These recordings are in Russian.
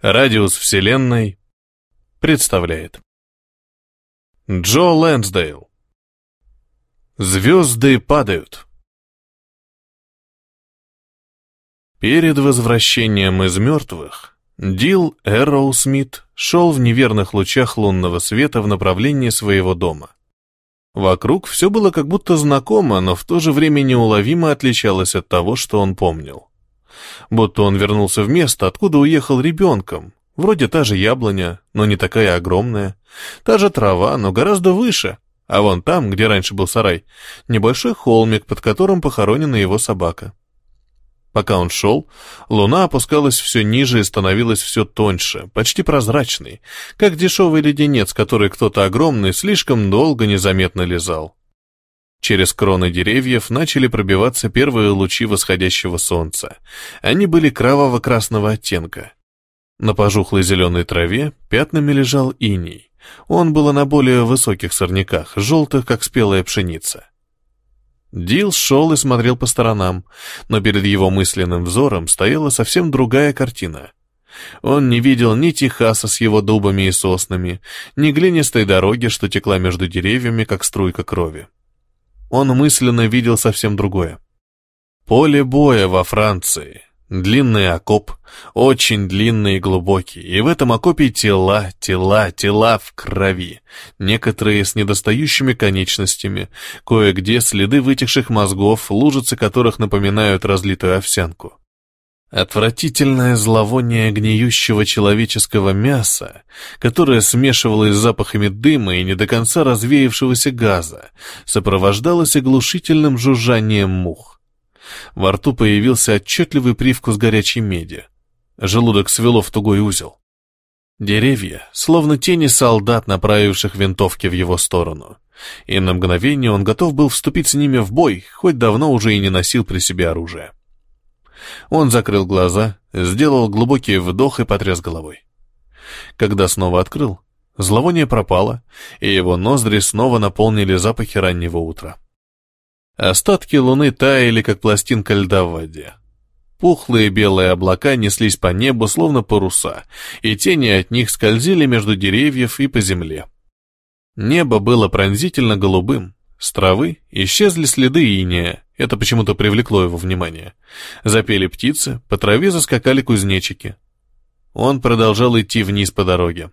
Радиус Вселенной представляет. Джо Лэнсдейл. Звезды падают. Перед возвращением из мертвых Дил Эрроу Смит шел в неверных лучах лунного света в направлении своего дома. Вокруг все было как будто знакомо, но в то же время неуловимо отличалось от того, что он помнил будто он вернулся в место, откуда уехал ребенком. Вроде та же яблоня, но не такая огромная. Та же трава, но гораздо выше. А вон там, где раньше был сарай, небольшой холмик, под которым похоронена его собака. Пока он шел, луна опускалась все ниже и становилась все тоньше, почти прозрачной, как дешевый леденец, который кто-то огромный слишком долго незаметно лизал. Через кроны деревьев начали пробиваться первые лучи восходящего солнца. Они были кроваво-красного оттенка. На пожухлой зеленой траве пятнами лежал иней. Он был на более высоких сорняках, желтых, как спелая пшеница. Дил шел и смотрел по сторонам, но перед его мысленным взором стояла совсем другая картина. Он не видел ни Техаса с его дубами и соснами, ни глинистой дороги, что текла между деревьями, как струйка крови он мысленно видел совсем другое. Поле боя во Франции. Длинный окоп, очень длинный и глубокий, и в этом окопе тела, тела, тела в крови, некоторые с недостающими конечностями, кое-где следы вытекших мозгов, лужицы которых напоминают разлитую овсянку. Отвратительное зловоние гниющего человеческого мяса, которое смешивалось с запахами дыма и не до конца развеявшегося газа, сопровождалось оглушительным жужжанием мух. Во рту появился отчетливый привкус горячей меди. Желудок свело в тугой узел. Деревья, словно тени солдат, направивших винтовки в его сторону. И на мгновение он готов был вступить с ними в бой, хоть давно уже и не носил при себе оружие. Он закрыл глаза, сделал глубокий вдох и потряс головой. Когда снова открыл, зловоние пропало, и его ноздри снова наполнили запахи раннего утра. Остатки луны таяли, как пластинка льда в воде. Пухлые белые облака неслись по небу, словно паруса, и тени от них скользили между деревьев и по земле. Небо было пронзительно голубым, с травы исчезли следы иния, это почему-то привлекло его внимание. Запели птицы, по траве заскакали кузнечики. Он продолжал идти вниз по дороге.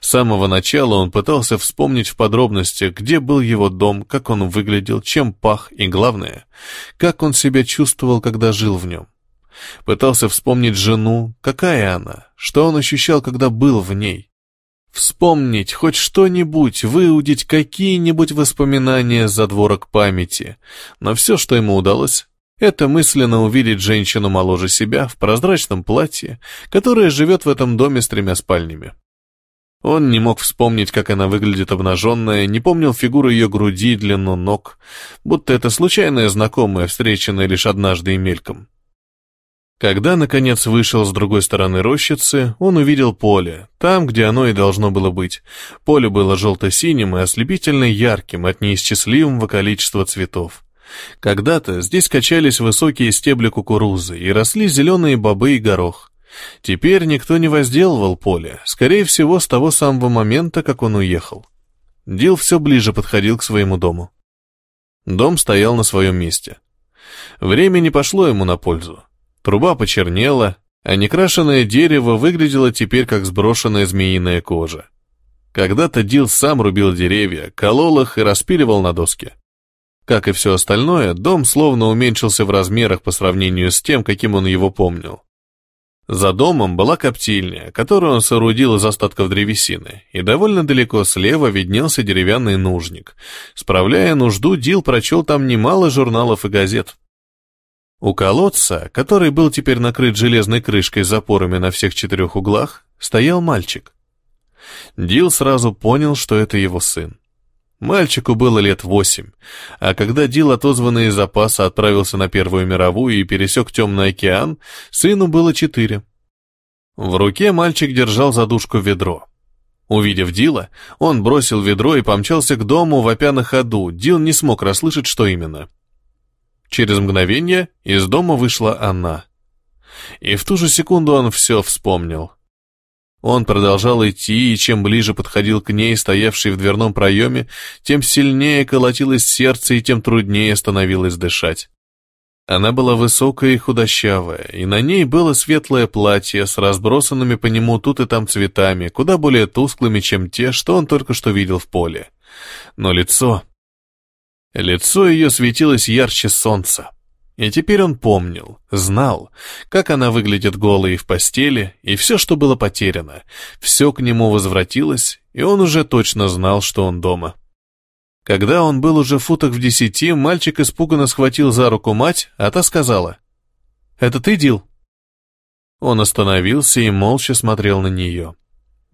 С самого начала он пытался вспомнить в подробностях, где был его дом, как он выглядел, чем пах и, главное, как он себя чувствовал, когда жил в нем. Пытался вспомнить жену, какая она, что он ощущал, когда был в ней. Вспомнить хоть что-нибудь, выудить какие-нибудь воспоминания за дворок памяти. Но все, что ему удалось, это мысленно увидеть женщину моложе себя в прозрачном платье, которая живет в этом доме с тремя спальнями. Он не мог вспомнить, как она выглядит обнаженная, не помнил фигуру ее груди, длину ног, будто это случайная знакомая, встреченная лишь однажды и мельком. Когда, наконец, вышел с другой стороны рощицы, он увидел поле, там, где оно и должно было быть. Поле было желто-синим и ослепительно ярким от неисчислимого количества цветов. Когда-то здесь качались высокие стебли кукурузы и росли зеленые бобы и горох. Теперь никто не возделывал поле, скорее всего, с того самого момента, как он уехал. Дил все ближе подходил к своему дому. Дом стоял на своем месте. Время не пошло ему на пользу. Труба почернела, а некрашенное дерево выглядело теперь как сброшенная змеиная кожа. Когда-то Дил сам рубил деревья, колол их и распиливал на доски. Как и все остальное, дом словно уменьшился в размерах по сравнению с тем, каким он его помнил. За домом была коптильня, которую он соорудил из остатков древесины, и довольно далеко слева виднелся деревянный нужник. Справляя нужду, Дил прочел там немало журналов и газет. У колодца, который был теперь накрыт железной крышкой с запорами на всех четырех углах, стоял мальчик. Дил сразу понял, что это его сын. Мальчику было лет восемь, а когда Дил, отозванный из запаса, отправился на Первую мировую и пересек Темный океан, сыну было четыре. В руке мальчик держал задушку ведро. Увидев Дила, он бросил ведро и помчался к дому, вопя на ходу. Дил не смог расслышать, что именно. Через мгновение из дома вышла она. И в ту же секунду он все вспомнил. Он продолжал идти, и чем ближе подходил к ней, стоявшей в дверном проеме, тем сильнее колотилось сердце, и тем труднее становилось дышать. Она была высокая и худощавая, и на ней было светлое платье с разбросанными по нему тут и там цветами, куда более тусклыми, чем те, что он только что видел в поле. Но лицо... Лицо ее светилось ярче солнца. И теперь он помнил, знал, как она выглядит голой в постели, и все, что было потеряно, все к нему возвратилось, и он уже точно знал, что он дома. Когда он был уже в футах в десяти, мальчик испуганно схватил за руку мать, а та сказала, «Это ты, Дил?» Он остановился и молча смотрел на нее.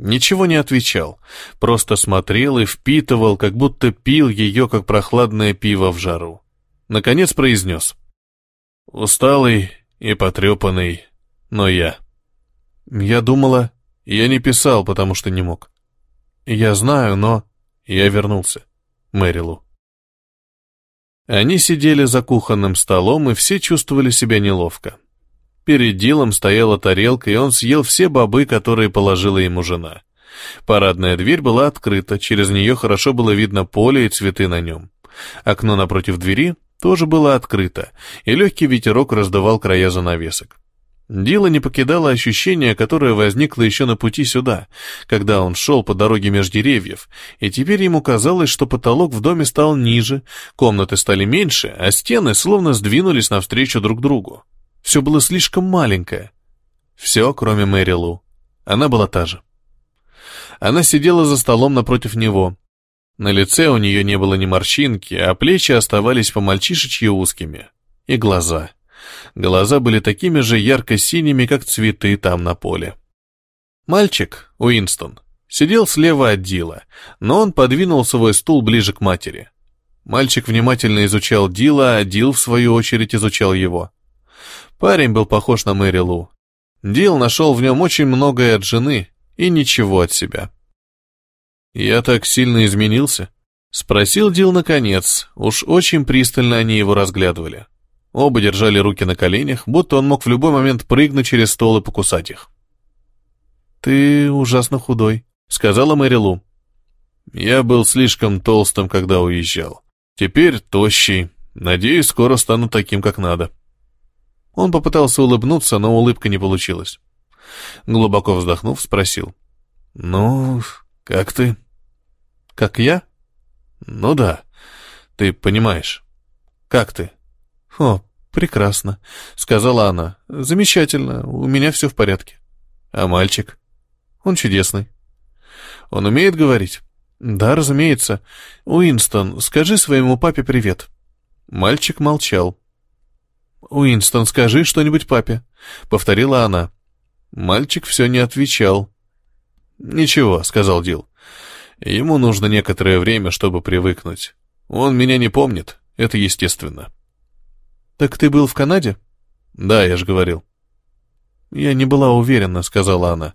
Ничего не отвечал, просто смотрел и впитывал, как будто пил ее, как прохладное пиво в жару. Наконец произнес — Усталый и потрепанный, но я. Я думала, я не писал, потому что не мог. Я знаю, но... Я вернулся. Мэрилу. Они сидели за кухонным столом, и все чувствовали себя неловко. Перед Дилом стояла тарелка, и он съел все бобы, которые положила ему жена. Парадная дверь была открыта, через нее хорошо было видно поле и цветы на нем. Окно напротив двери тоже было открыто, и легкий ветерок раздавал края занавесок. Дила не покидало ощущение, которое возникло еще на пути сюда, когда он шел по дороге меж деревьев, и теперь ему казалось, что потолок в доме стал ниже, комнаты стали меньше, а стены словно сдвинулись навстречу друг другу. Все было слишком маленькое. Все, кроме Мэри Лу. Она была та же. Она сидела за столом напротив него, на лице у нее не было ни морщинки, а плечи оставались по-мальчишечьи узкими. И глаза. Глаза были такими же ярко-синими, как цветы там на поле. Мальчик, Уинстон, сидел слева от Дила, но он подвинул свой стул ближе к матери. Мальчик внимательно изучал Дила, а Дил, в свою очередь, изучал его. Парень был похож на Мэри Лу. Дил нашел в нем очень многое от жены и ничего от себя. «Я так сильно изменился?» — спросил Дил наконец. Уж очень пристально они его разглядывали. Оба держали руки на коленях, будто он мог в любой момент прыгнуть через стол и покусать их. «Ты ужасно худой», — сказала Мэри Лу. «Я был слишком толстым, когда уезжал. Теперь тощий. Надеюсь, скоро стану таким, как надо». Он попытался улыбнуться, но улыбка не получилась. Глубоко вздохнув, спросил. «Ну, «Как ты?» «Как я?» «Ну да, ты понимаешь. Как ты?» «О, прекрасно», — сказала она. «Замечательно, у меня все в порядке». «А мальчик?» «Он чудесный». «Он умеет говорить?» «Да, разумеется. Уинстон, скажи своему папе привет». Мальчик молчал. «Уинстон, скажи что-нибудь папе», — повторила она. Мальчик все не отвечал. «Ничего», — сказал Дил. «Ему нужно некоторое время, чтобы привыкнуть. Он меня не помнит, это естественно». «Так ты был в Канаде?» «Да, я же говорил». «Я не была уверена», — сказала она.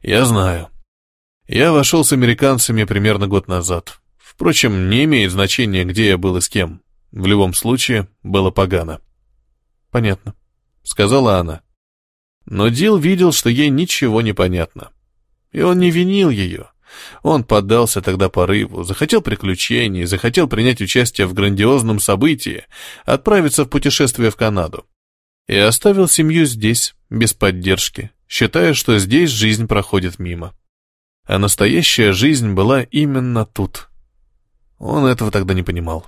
«Я знаю. Я вошел с американцами примерно год назад. Впрочем, не имеет значения, где я был и с кем. В любом случае, было погано». «Понятно», — сказала она. Но Дил видел, что ей ничего не понятно. И он не винил ее. Он поддался тогда порыву, захотел приключений, захотел принять участие в грандиозном событии, отправиться в путешествие в Канаду. И оставил семью здесь, без поддержки, считая, что здесь жизнь проходит мимо. А настоящая жизнь была именно тут. Он этого тогда не понимал.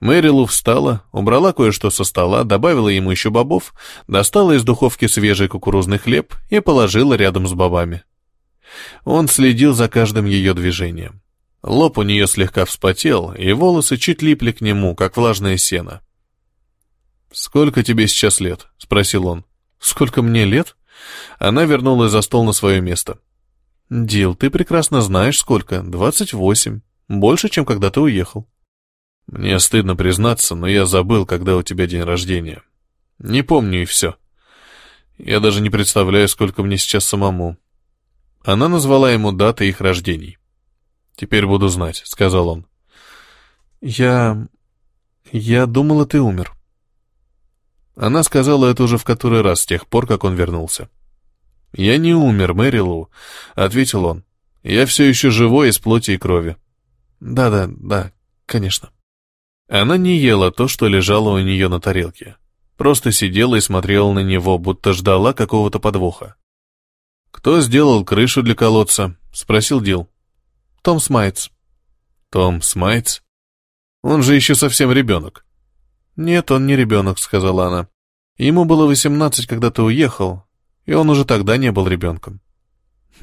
Мэрилу встала, убрала кое-что со стола, добавила ему еще бобов, достала из духовки свежий кукурузный хлеб и положила рядом с бобами. Он следил за каждым ее движением. Лоб у нее слегка вспотел, и волосы чуть липли к нему, как влажное сено. «Сколько тебе сейчас лет?» — спросил он. «Сколько мне лет?» Она вернулась за стол на свое место. «Дил, ты прекрасно знаешь, сколько. Двадцать восемь. Больше, чем когда ты уехал». «Мне стыдно признаться, но я забыл, когда у тебя день рождения. Не помню и все. Я даже не представляю, сколько мне сейчас самому. Она назвала ему даты их рождений. «Теперь буду знать», — сказал он. «Я... я думала, ты умер». Она сказала это уже в который раз с тех пор, как он вернулся. «Я не умер, Мэрилу», — ответил он. «Я все еще живой из плоти и крови». «Да-да, да, конечно». Она не ела то, что лежало у нее на тарелке. Просто сидела и смотрела на него, будто ждала какого-то подвоха. «Кто сделал крышу для колодца?» — спросил Дил. «Том Смайтс». «Том Смайтс? Он же еще совсем ребенок». «Нет, он не ребенок», — сказала она. «Ему было восемнадцать, когда ты уехал, и он уже тогда не был ребенком».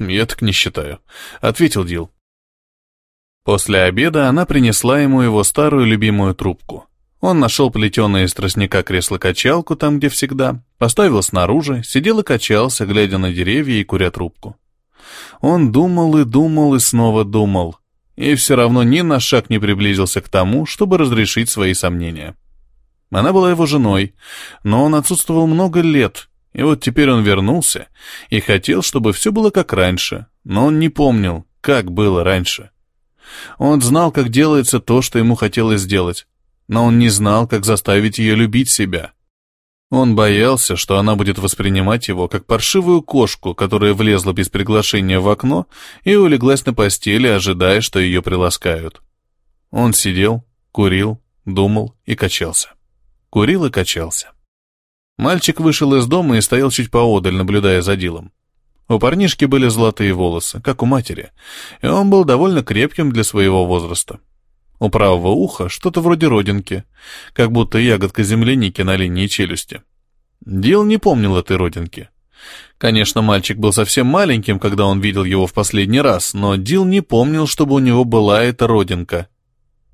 «Я так не считаю», — ответил Дил. После обеда она принесла ему его старую любимую трубку. Он нашел плетеное из тростника кресло-качалку там, где всегда, поставил снаружи, сидел и качался, глядя на деревья и куря трубку. Он думал и думал и снова думал, и все равно ни на шаг не приблизился к тому, чтобы разрешить свои сомнения. Она была его женой, но он отсутствовал много лет, и вот теперь он вернулся и хотел, чтобы все было как раньше, но он не помнил, как было раньше. Он знал, как делается то, что ему хотелось сделать, но он не знал, как заставить ее любить себя. Он боялся, что она будет воспринимать его как паршивую кошку, которая влезла без приглашения в окно и улеглась на постели, ожидая, что ее приласкают. Он сидел, курил, думал и качался. Курил и качался. Мальчик вышел из дома и стоял чуть поодаль, наблюдая за Дилом. У парнишки были золотые волосы, как у матери, и он был довольно крепким для своего возраста. У правого уха что-то вроде родинки, как будто ягодка земляники на линии челюсти. Дил не помнил этой родинки. Конечно, мальчик был совсем маленьким, когда он видел его в последний раз, но Дил не помнил, чтобы у него была эта родинка.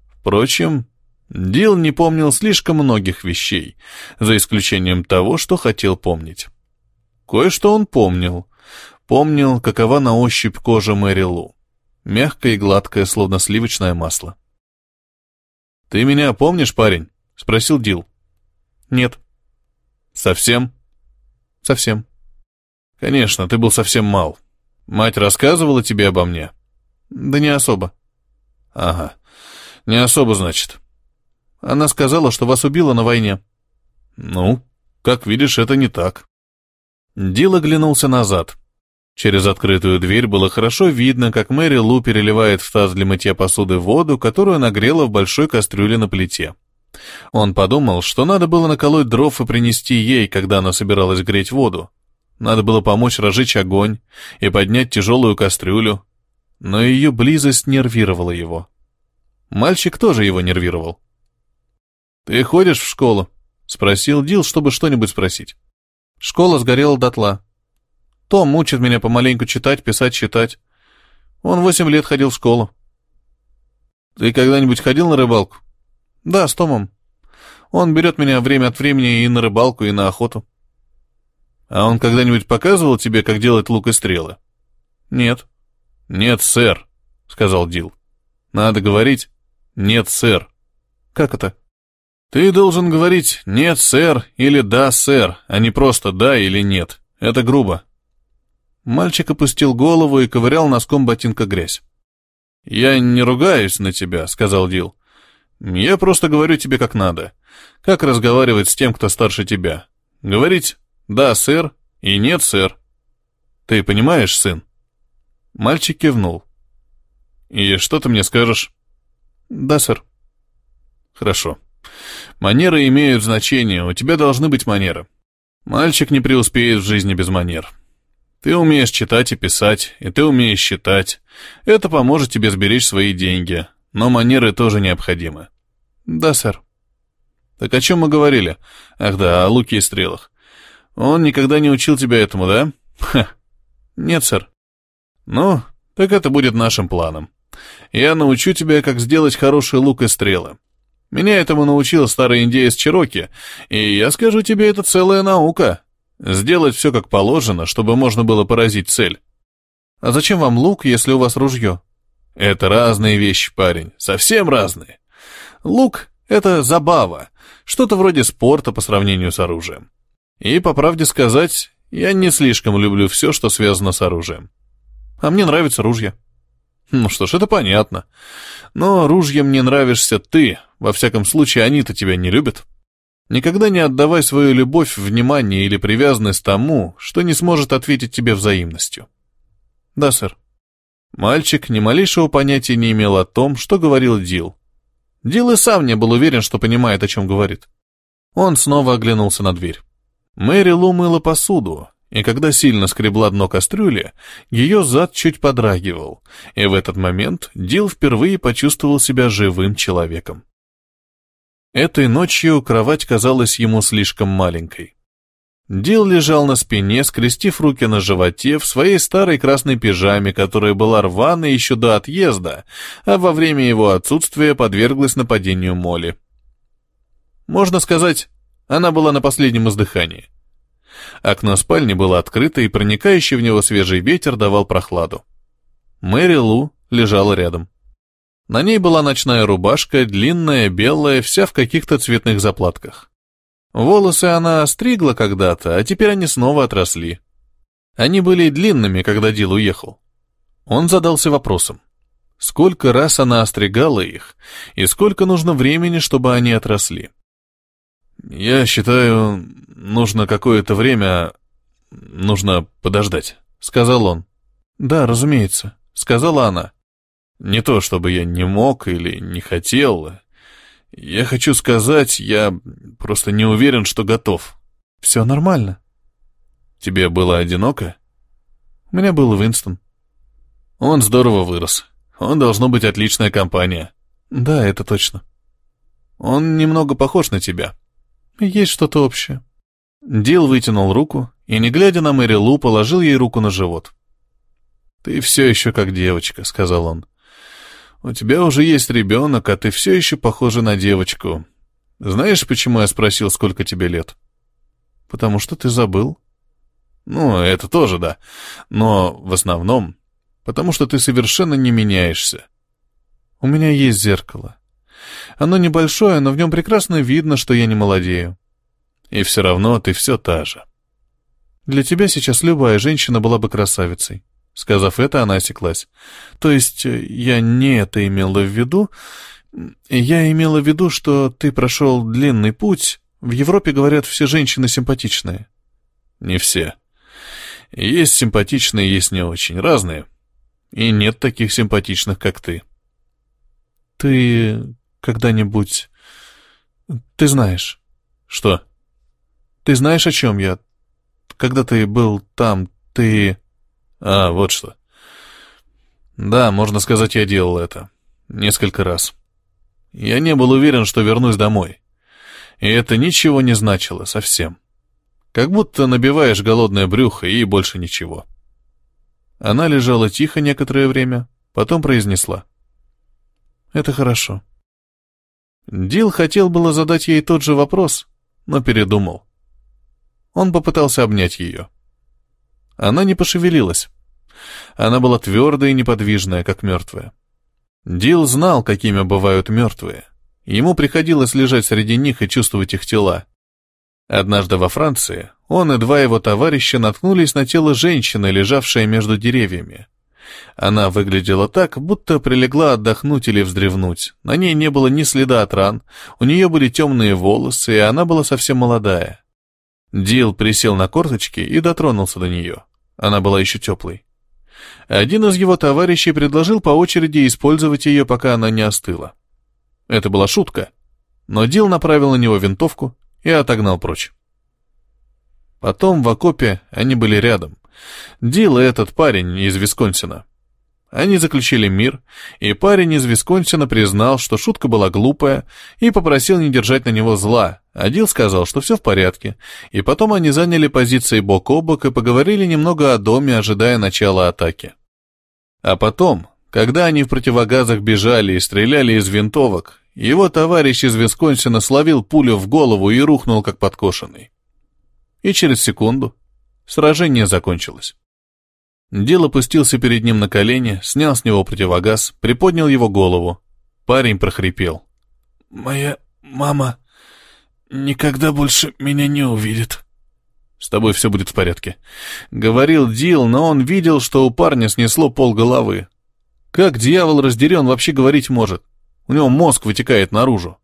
Впрочем, Дил не помнил слишком многих вещей, за исключением того, что хотел помнить. Кое-что он помнил. Помнил, какова на ощупь кожа Мэри Лу. Мягкая и гладкая, словно сливочное масло. «Ты меня помнишь, парень?» — спросил Дил. «Нет». «Совсем?» «Совсем». «Конечно, ты был совсем мал. Мать рассказывала тебе обо мне?» «Да не особо». «Ага. Не особо, значит». «Она сказала, что вас убила на войне». «Ну, как видишь, это не так». Дил оглянулся назад. Через открытую дверь было хорошо видно, как Мэри Лу переливает в таз для мытья посуды воду, которую нагрела в большой кастрюле на плите. Он подумал, что надо было наколоть дров и принести ей, когда она собиралась греть воду. Надо было помочь разжечь огонь и поднять тяжелую кастрюлю. Но ее близость нервировала его. Мальчик тоже его нервировал. «Ты ходишь в школу?» — спросил Дил, чтобы что-нибудь спросить. Школа сгорела дотла. Том учит меня помаленьку читать, писать, считать. Он восемь лет ходил в школу. Ты когда-нибудь ходил на рыбалку? Да, с Томом. Он берет меня время от времени и на рыбалку, и на охоту. А он когда-нибудь показывал тебе, как делать лук и стрелы? Нет. Нет, сэр, сказал Дил. Надо говорить «нет, сэр». Как это? Ты должен говорить «нет, сэр» или «да, сэр», а не просто «да» или «нет». Это грубо. Мальчик опустил голову и ковырял носком ботинка грязь. «Я не ругаюсь на тебя», — сказал Дил. «Я просто говорю тебе как надо. Как разговаривать с тем, кто старше тебя? Говорить «да, сэр» и «нет, сэр». Ты понимаешь, сын?» Мальчик кивнул. «И что ты мне скажешь?» «Да, сэр». «Хорошо. Манеры имеют значение, у тебя должны быть манеры. Мальчик не преуспеет в жизни без манер. Ты умеешь читать и писать, и ты умеешь считать. Это поможет тебе сберечь свои деньги, но манеры тоже необходимы. Да, сэр. Так о чем мы говорили? Ах да, о луке и стрелах. Он никогда не учил тебя этому, да? Ха. Нет, сэр. Ну, так это будет нашим планом. Я научу тебя, как сделать хороший лук и стрелы. Меня этому научил старый индеец Чироки, и я скажу тебе, это целая наука. Сделать все как положено, чтобы можно было поразить цель. А зачем вам лук, если у вас ружье? Это разные вещи, парень, совсем разные. Лук — это забава, что-то вроде спорта по сравнению с оружием. И, по правде сказать, я не слишком люблю все, что связано с оружием. А мне нравится ружья. Ну что ж, это понятно. Но ружьям не нравишься ты, во всяком случае, они-то тебя не любят. Никогда не отдавай свою любовь, внимание или привязанность тому, что не сможет ответить тебе взаимностью. Да, сэр. Мальчик ни малейшего понятия не имел о том, что говорил Дил. Дил и сам не был уверен, что понимает, о чем говорит. Он снова оглянулся на дверь. Мэри Лу мыла посуду, и когда сильно скребла дно кастрюли, ее зад чуть подрагивал, и в этот момент Дил впервые почувствовал себя живым человеком. Этой ночью кровать казалась ему слишком маленькой. Дил лежал на спине, скрестив руки на животе, в своей старой красной пижаме, которая была рваной еще до отъезда, а во время его отсутствия подверглась нападению Моли. Можно сказать, она была на последнем издыхании. Окно спальни было открыто, и проникающий в него свежий ветер давал прохладу. Мэри Лу лежала рядом. На ней была ночная рубашка, длинная, белая, вся в каких-то цветных заплатках. Волосы она остригла когда-то, а теперь они снова отросли. Они были длинными, когда Дил уехал. Он задался вопросом. Сколько раз она остригала их, и сколько нужно времени, чтобы они отросли? «Я считаю, нужно какое-то время... нужно подождать», — сказал он. «Да, разумеется», — сказала она. Не то, чтобы я не мог или не хотел. Я хочу сказать, я просто не уверен, что готов. Все нормально. Тебе было одиноко? У меня был Винстон. Он здорово вырос. Он должно быть отличная компания. Да, это точно. Он немного похож на тебя. Есть что-то общее. Дил вытянул руку и, не глядя на Мэри Лу, положил ей руку на живот. «Ты все еще как девочка», — сказал он. У тебя уже есть ребенок, а ты все еще похожа на девочку. Знаешь, почему я спросил, сколько тебе лет? Потому что ты забыл. Ну, это тоже да. Но в основном, потому что ты совершенно не меняешься. У меня есть зеркало. Оно небольшое, но в нем прекрасно видно, что я не молодею. И все равно ты все та же. Для тебя сейчас любая женщина была бы красавицей. Сказав это, она осеклась. То есть э, я не это имела в виду. Я имела в виду, что ты прошел длинный путь. В Европе, говорят, все женщины симпатичные. Не все. Есть симпатичные, есть не очень. Разные. И нет таких симпатичных, как ты. Ты когда-нибудь... Ты знаешь. Что? Ты знаешь, о чем я? Когда ты был там, ты... А, вот что. Да, можно сказать, я делал это. Несколько раз. Я не был уверен, что вернусь домой. И это ничего не значило совсем. Как будто набиваешь голодное брюхо и больше ничего. Она лежала тихо некоторое время, потом произнесла. «Это хорошо». Дил хотел было задать ей тот же вопрос, но передумал. Он попытался обнять ее. Она не пошевелилась. Она была твердая и неподвижная, как мертвая. Дил знал, какими бывают мертвые. Ему приходилось лежать среди них и чувствовать их тела. Однажды во Франции он и два его товарища наткнулись на тело женщины, лежавшей между деревьями. Она выглядела так, будто прилегла отдохнуть или вздревнуть. На ней не было ни следа от ран, у нее были темные волосы, и она была совсем молодая. Дил присел на корточки и дотронулся до нее. Она была еще теплой. Один из его товарищей предложил по очереди использовать ее, пока она не остыла. Это была шутка, но Дил направил на него винтовку и отогнал прочь. Потом в окопе они были рядом. Дил и этот парень из Висконсина. Они заключили мир, и парень из Висконсина признал, что шутка была глупая, и попросил не держать на него зла, а Дил сказал, что все в порядке, и потом они заняли позиции бок о бок и поговорили немного о доме, ожидая начала атаки. А потом, когда они в противогазах бежали и стреляли из винтовок, его товарищ из Висконсина словил пулю в голову и рухнул как подкошенный. И через секунду сражение закончилось. Дил опустился перед ним на колени, снял с него противогаз, приподнял его голову. Парень прохрипел. «Моя мама никогда больше меня не увидит». «С тобой все будет в порядке», — говорил Дил, но он видел, что у парня снесло пол головы. Как дьявол раздерен вообще говорить может? У него мозг вытекает наружу.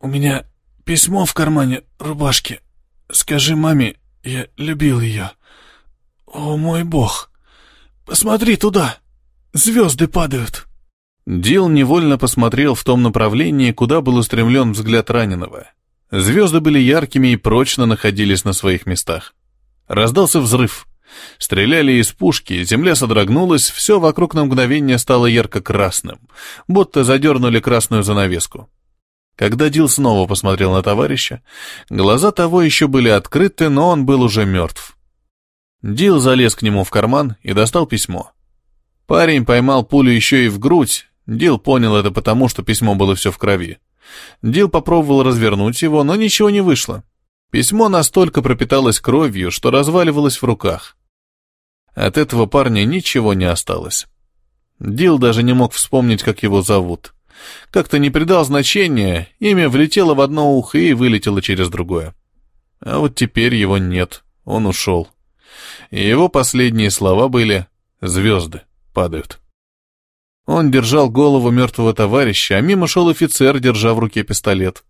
«У меня письмо в кармане рубашки. Скажи маме, я любил ее. О, мой бог! Посмотри туда! Звезды падают!» Дил невольно посмотрел в том направлении, куда был устремлен взгляд раненого. Звезды были яркими и прочно находились на своих местах. Раздался взрыв. Стреляли из пушки, земля содрогнулась, все вокруг на мгновение стало ярко-красным, будто задернули красную занавеску. Когда Дил снова посмотрел на товарища, глаза того еще были открыты, но он был уже мертв. Дил залез к нему в карман и достал письмо. Парень поймал пулю еще и в грудь, Дил понял это потому, что письмо было все в крови. Дил попробовал развернуть его, но ничего не вышло. Письмо настолько пропиталось кровью, что разваливалось в руках. От этого парня ничего не осталось. Дил даже не мог вспомнить, как его зовут. Как-то не придал значения, имя влетело в одно ухо и вылетело через другое. А вот теперь его нет, он ушел. И его последние слова были «звезды падают». Он держал голову мертвого товарища, а мимо шел офицер, держа в руке пистолет.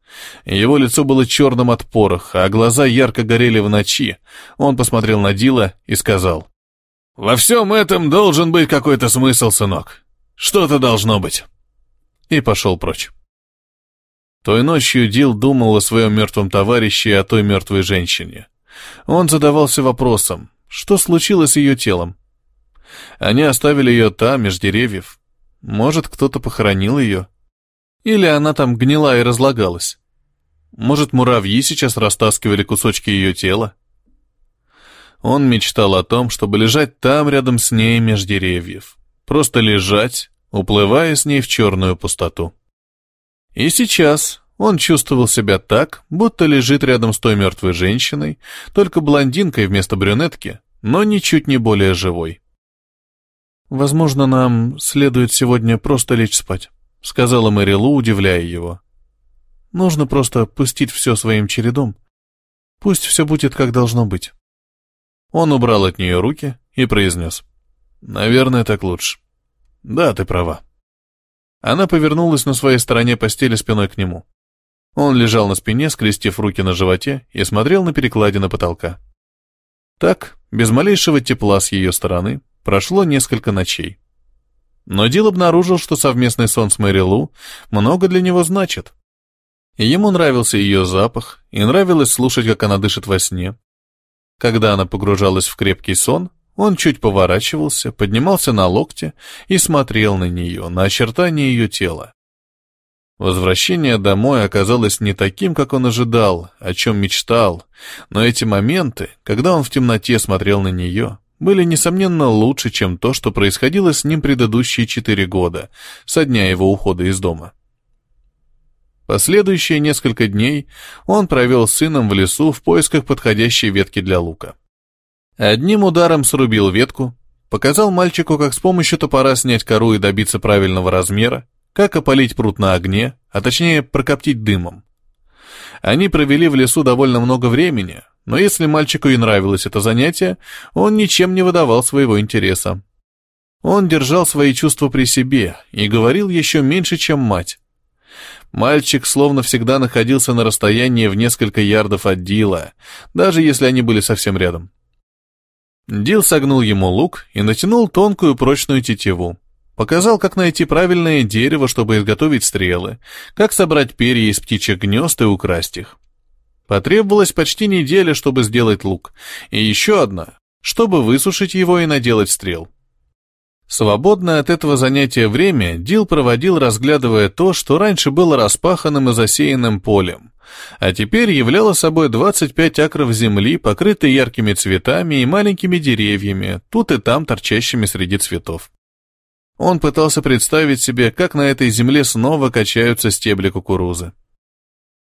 Его лицо было черным от пороха, а глаза ярко горели в ночи. Он посмотрел на Дила и сказал, «Во всем этом должен быть какой-то смысл, сынок. Что-то должно быть». И пошел прочь. Той ночью Дил думал о своем мертвом товарище и о той мертвой женщине. Он задавался вопросом, что случилось с ее телом? Они оставили ее там, меж деревьев. Может, кто-то похоронил ее? Или она там гнила и разлагалась? Может, муравьи сейчас растаскивали кусочки ее тела? Он мечтал о том, чтобы лежать там рядом с ней меж деревьев. Просто лежать, уплывая с ней в черную пустоту. И сейчас он чувствовал себя так, будто лежит рядом с той мертвой женщиной, только блондинкой вместо брюнетки, но ничуть не более живой. «Возможно, нам следует сегодня просто лечь спать», — сказала Мэри Лу, удивляя его. «Нужно просто пустить все своим чередом. Пусть все будет, как должно быть». Он убрал от нее руки и произнес. «Наверное, так лучше». «Да, ты права». Она повернулась на своей стороне постели спиной к нему. Он лежал на спине, скрестив руки на животе, и смотрел на перекладины потолка. Так, без малейшего тепла с ее стороны, Прошло несколько ночей. Но Дил обнаружил, что совместный сон с Мэри Лу много для него значит. ему нравился ее запах, и нравилось слушать, как она дышит во сне. Когда она погружалась в крепкий сон, он чуть поворачивался, поднимался на локте и смотрел на нее, на очертания ее тела. Возвращение домой оказалось не таким, как он ожидал, о чем мечтал, но эти моменты, когда он в темноте смотрел на нее, были, несомненно, лучше, чем то, что происходило с ним предыдущие четыре года, со дня его ухода из дома. Последующие несколько дней он провел с сыном в лесу в поисках подходящей ветки для лука. Одним ударом срубил ветку, показал мальчику, как с помощью топора снять кору и добиться правильного размера, как опалить пруд на огне, а точнее прокоптить дымом. Они провели в лесу довольно много времени, но если мальчику и нравилось это занятие, он ничем не выдавал своего интереса. Он держал свои чувства при себе и говорил еще меньше, чем мать. Мальчик словно всегда находился на расстоянии в несколько ярдов от Дила, даже если они были совсем рядом. Дил согнул ему лук и натянул тонкую прочную тетиву. Показал, как найти правильное дерево, чтобы изготовить стрелы, как собрать перья из птичьих гнезд и украсть их. Потребовалась почти неделя, чтобы сделать лук, и еще одна, чтобы высушить его и наделать стрел. Свободное от этого занятия время Дил проводил, разглядывая то, что раньше было распаханным и засеянным полем, а теперь являло собой 25 акров земли, покрытой яркими цветами и маленькими деревьями, тут и там торчащими среди цветов. Он пытался представить себе, как на этой земле снова качаются стебли кукурузы.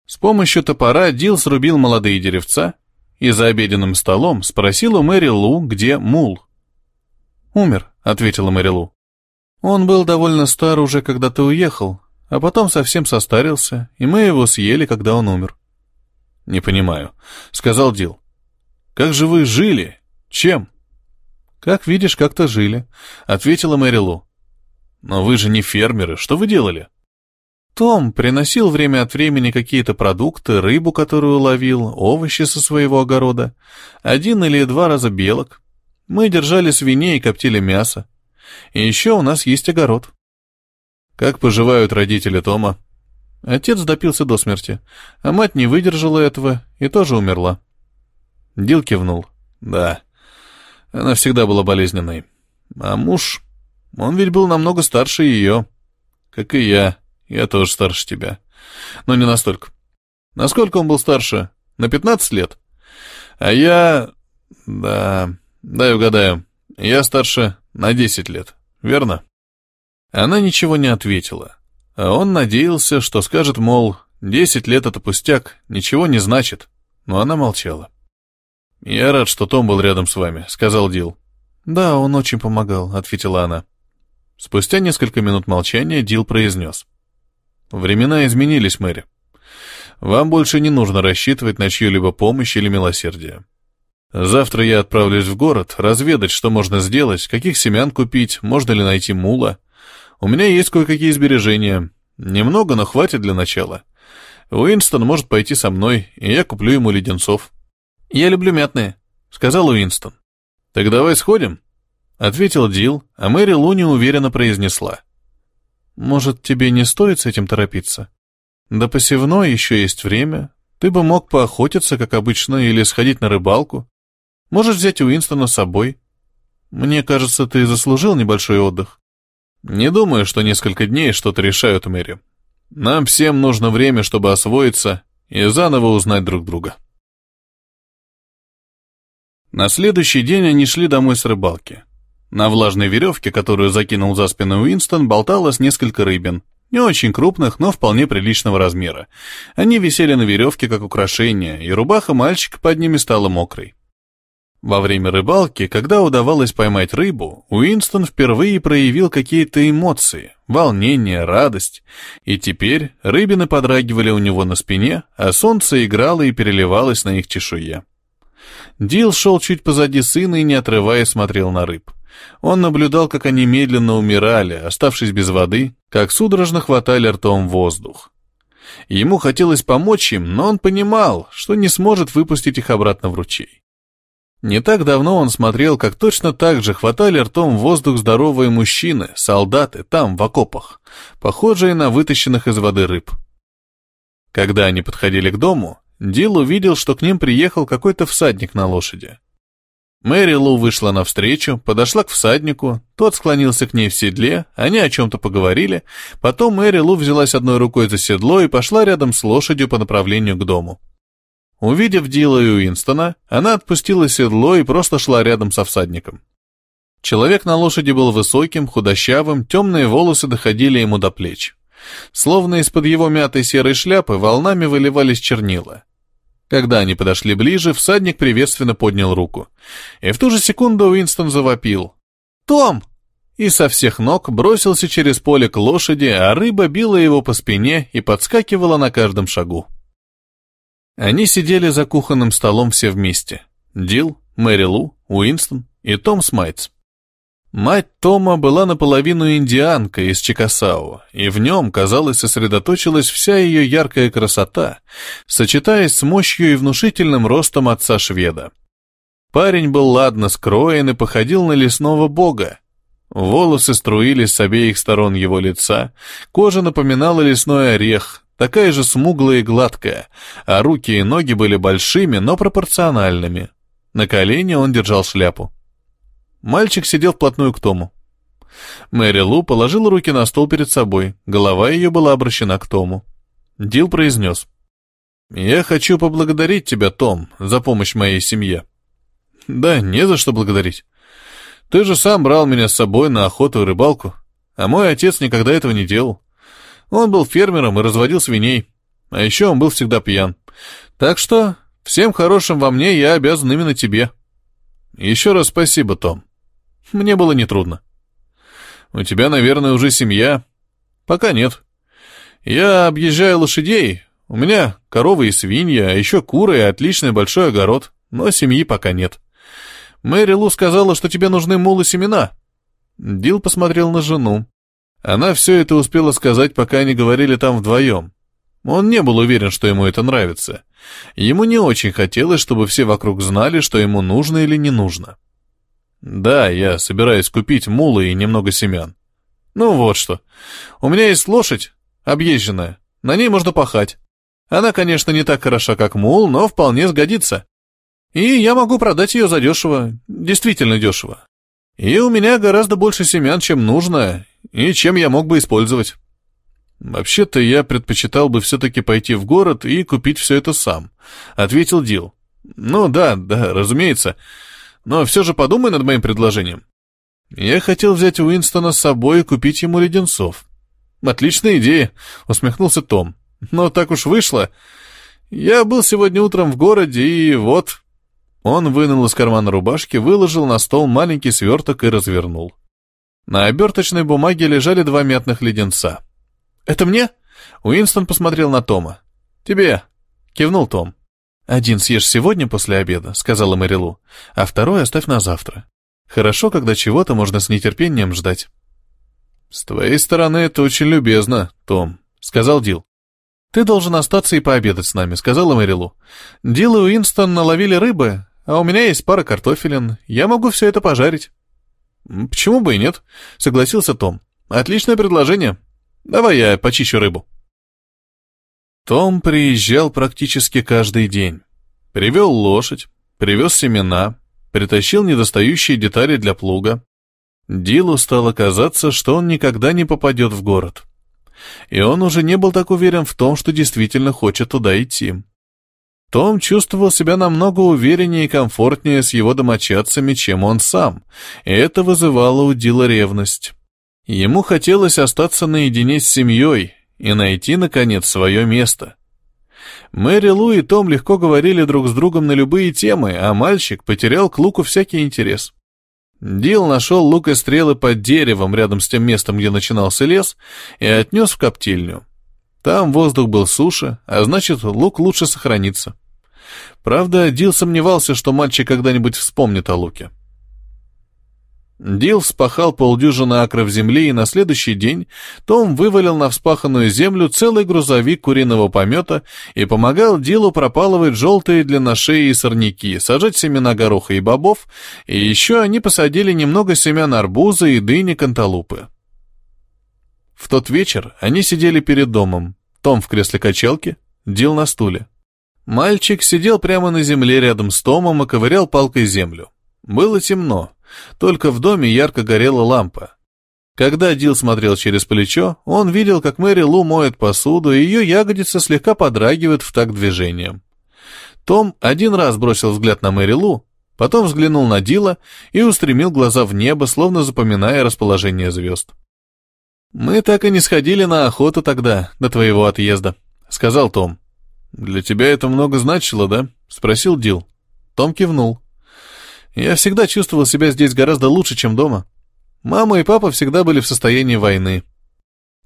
С помощью топора Дил срубил молодые деревца и за обеденным столом спросил у Мэри Лу, где мул. «Умер», — ответила Мэри Лу. «Он был довольно стар уже, когда ты уехал, а потом совсем состарился, и мы его съели, когда он умер». «Не понимаю», — сказал Дил. «Как же вы жили? Чем?» «Как видишь, как-то жили», — ответила Мэри Лу. «Но вы же не фермеры, что вы делали?» Том приносил время от времени какие-то продукты, рыбу, которую ловил, овощи со своего огорода, один или два раза белок. Мы держали свиней и коптили мясо. И еще у нас есть огород. Как поживают родители Тома? Отец допился до смерти, а мать не выдержала этого и тоже умерла. Дил кивнул. Да, она всегда была болезненной. А муж, он ведь был намного старше ее. Как и я. Я тоже старше тебя. Но не настолько. Насколько он был старше? На 15 лет? А я... Да... Дай угадаю. Я старше на 10 лет. Верно? Она ничего не ответила. А он надеялся, что скажет, мол, 10 лет это пустяк, ничего не значит. Но она молчала. «Я рад, что Том был рядом с вами», — сказал Дил. «Да, он очень помогал», — ответила она. Спустя несколько минут молчания Дил произнес. Времена изменились, Мэри. Вам больше не нужно рассчитывать на чью-либо помощь или милосердие. Завтра я отправлюсь в город разведать, что можно сделать, каких семян купить, можно ли найти мула. У меня есть кое-какие сбережения. Немного, но хватит для начала. Уинстон может пойти со мной, и я куплю ему леденцов. «Я люблю мятные», — сказал Уинстон. «Так давай сходим?» — ответил Дил, а Мэри Луни уверенно произнесла. Может, тебе не стоит с этим торопиться? До посевной еще есть время. Ты бы мог поохотиться, как обычно, или сходить на рыбалку. Можешь взять Уинстона с собой. Мне кажется, ты заслужил небольшой отдых. Не думаю, что несколько дней что-то решают, Мэри. Нам всем нужно время, чтобы освоиться и заново узнать друг друга. На следующий день они шли домой с рыбалки. На влажной веревке, которую закинул за спину Уинстон, болталось несколько рыбин. Не очень крупных, но вполне приличного размера. Они висели на веревке как украшение, и рубаха мальчика под ними стала мокрой. Во время рыбалки, когда удавалось поймать рыбу, Уинстон впервые проявил какие-то эмоции, волнение, радость, и теперь рыбины подрагивали у него на спине, а солнце играло и переливалось на их чешуе. Дил шел чуть позади сына и, не отрываясь, смотрел на рыб. Он наблюдал, как они медленно умирали, оставшись без воды, как судорожно хватали ртом воздух. Ему хотелось помочь им, но он понимал, что не сможет выпустить их обратно в ручей. Не так давно он смотрел, как точно так же хватали ртом воздух здоровые мужчины, солдаты, там, в окопах, похожие на вытащенных из воды рыб. Когда они подходили к дому, Дил увидел, что к ним приехал какой-то всадник на лошади. Мэри Лу вышла навстречу, подошла к всаднику, тот склонился к ней в седле, они о чем-то поговорили, потом Мэри Лу взялась одной рукой за седло и пошла рядом с лошадью по направлению к дому. Увидев Дила и Уинстона, она отпустила седло и просто шла рядом со всадником. Человек на лошади был высоким, худощавым, темные волосы доходили ему до плеч. Словно из-под его мятой серой шляпы волнами выливались чернила. Когда они подошли ближе, всадник приветственно поднял руку. И в ту же секунду Уинстон завопил. «Том!» И со всех ног бросился через поле к лошади, а рыба била его по спине и подскакивала на каждом шагу. Они сидели за кухонным столом все вместе. Дил, Мэри Лу, Уинстон и Том Смайтс. Мать Тома была наполовину индианка из Чикасао, и в нем, казалось, сосредоточилась вся ее яркая красота, сочетаясь с мощью и внушительным ростом отца-шведа. Парень был ладно скроен и походил на лесного бога. Волосы струились с обеих сторон его лица, кожа напоминала лесной орех, такая же смуглая и гладкая, а руки и ноги были большими, но пропорциональными. На колене он держал шляпу. Мальчик сидел вплотную к Тому. Мэри Лу положила руки на стол перед собой, голова ее была обращена к Тому. Дил произнес. «Я хочу поблагодарить тебя, Том, за помощь моей семье». «Да, не за что благодарить. Ты же сам брал меня с собой на охоту и рыбалку, а мой отец никогда этого не делал. Он был фермером и разводил свиней, а еще он был всегда пьян. Так что всем хорошим во мне я обязан именно тебе». «Еще раз спасибо, Том». Мне было нетрудно. У тебя, наверное, уже семья? Пока нет. Я объезжаю лошадей. У меня коровы и свиньи, а еще куры и отличный большой огород. Но семьи пока нет. Мэри Лу сказала, что тебе нужны мулы семена. Дил посмотрел на жену. Она все это успела сказать, пока они говорили там вдвоем. Он не был уверен, что ему это нравится. Ему не очень хотелось, чтобы все вокруг знали, что ему нужно или не нужно. Да, я собираюсь купить мулы и немного семян. Ну вот что. У меня есть лошадь, объезженная. На ней можно пахать. Она, конечно, не так хороша, как мул, но вполне сгодится. И я могу продать ее задешево, действительно дешево. И у меня гораздо больше семян, чем нужно, и чем я мог бы использовать. Вообще-то я предпочитал бы все-таки пойти в город и купить все это сам, ответил Дил. Ну да, да, разумеется. Но все же подумай над моим предложением. Я хотел взять Уинстона с собой и купить ему леденцов. Отличная идея, усмехнулся Том. Но так уж вышло. Я был сегодня утром в городе, и вот... Он вынул из кармана рубашки, выложил на стол маленький сверток и развернул. На оберточной бумаге лежали два мятных леденца. «Это мне?» Уинстон посмотрел на Тома. «Тебе», — кивнул Том. «Один съешь сегодня после обеда», — сказала Мэрилу, «а второй оставь на завтра. Хорошо, когда чего-то можно с нетерпением ждать». «С твоей стороны это очень любезно, Том», — сказал Дил. «Ты должен остаться и пообедать с нами», — сказала Мэрилу. «Дил и Уинстон наловили рыбы, а у меня есть пара картофелин. Я могу все это пожарить». «Почему бы и нет?» — согласился Том. «Отличное предложение. Давай я почищу рыбу». Том приезжал практически каждый день. Привел лошадь, привез семена, притащил недостающие детали для плуга. Дилу стало казаться, что он никогда не попадет в город. И он уже не был так уверен в том, что действительно хочет туда идти. Том чувствовал себя намного увереннее и комфортнее с его домочадцами, чем он сам, и это вызывало у Дила ревность. Ему хотелось остаться наедине с семьей и найти, наконец, свое место. Мэри Лу и Том легко говорили друг с другом на любые темы, а мальчик потерял к луку всякий интерес. Дил нашел лук и стрелы под деревом рядом с тем местом, где начинался лес, и отнес в коптильню. Там воздух был суше, а значит, лук лучше сохранится. Правда, Дил сомневался, что мальчик когда-нибудь вспомнит о луке. Дил вспахал полдюжины акров земли, и на следующий день Том вывалил на вспаханную землю целый грузовик куриного помета и помогал Дилу пропалывать желтые длинношеи и сорняки, сажать семена гороха и бобов, и еще они посадили немного семян арбуза и дыни канталупы. В тот вечер они сидели перед домом, Том в кресле качалки, Дил на стуле. Мальчик сидел прямо на земле рядом с Томом и ковырял палкой землю. Было темно, только в доме ярко горела лампа. Когда Дил смотрел через плечо, он видел, как Мэри Лу моет посуду, и ее ягодицы слегка подрагивают в такт движением. Том один раз бросил взгляд на Мэри Лу, потом взглянул на Дила и устремил глаза в небо, словно запоминая расположение звезд. «Мы так и не сходили на охоту тогда, до твоего отъезда», — сказал Том. «Для тебя это много значило, да?» — спросил Дил. Том кивнул. «Я всегда чувствовал себя здесь гораздо лучше, чем дома. Мама и папа всегда были в состоянии войны.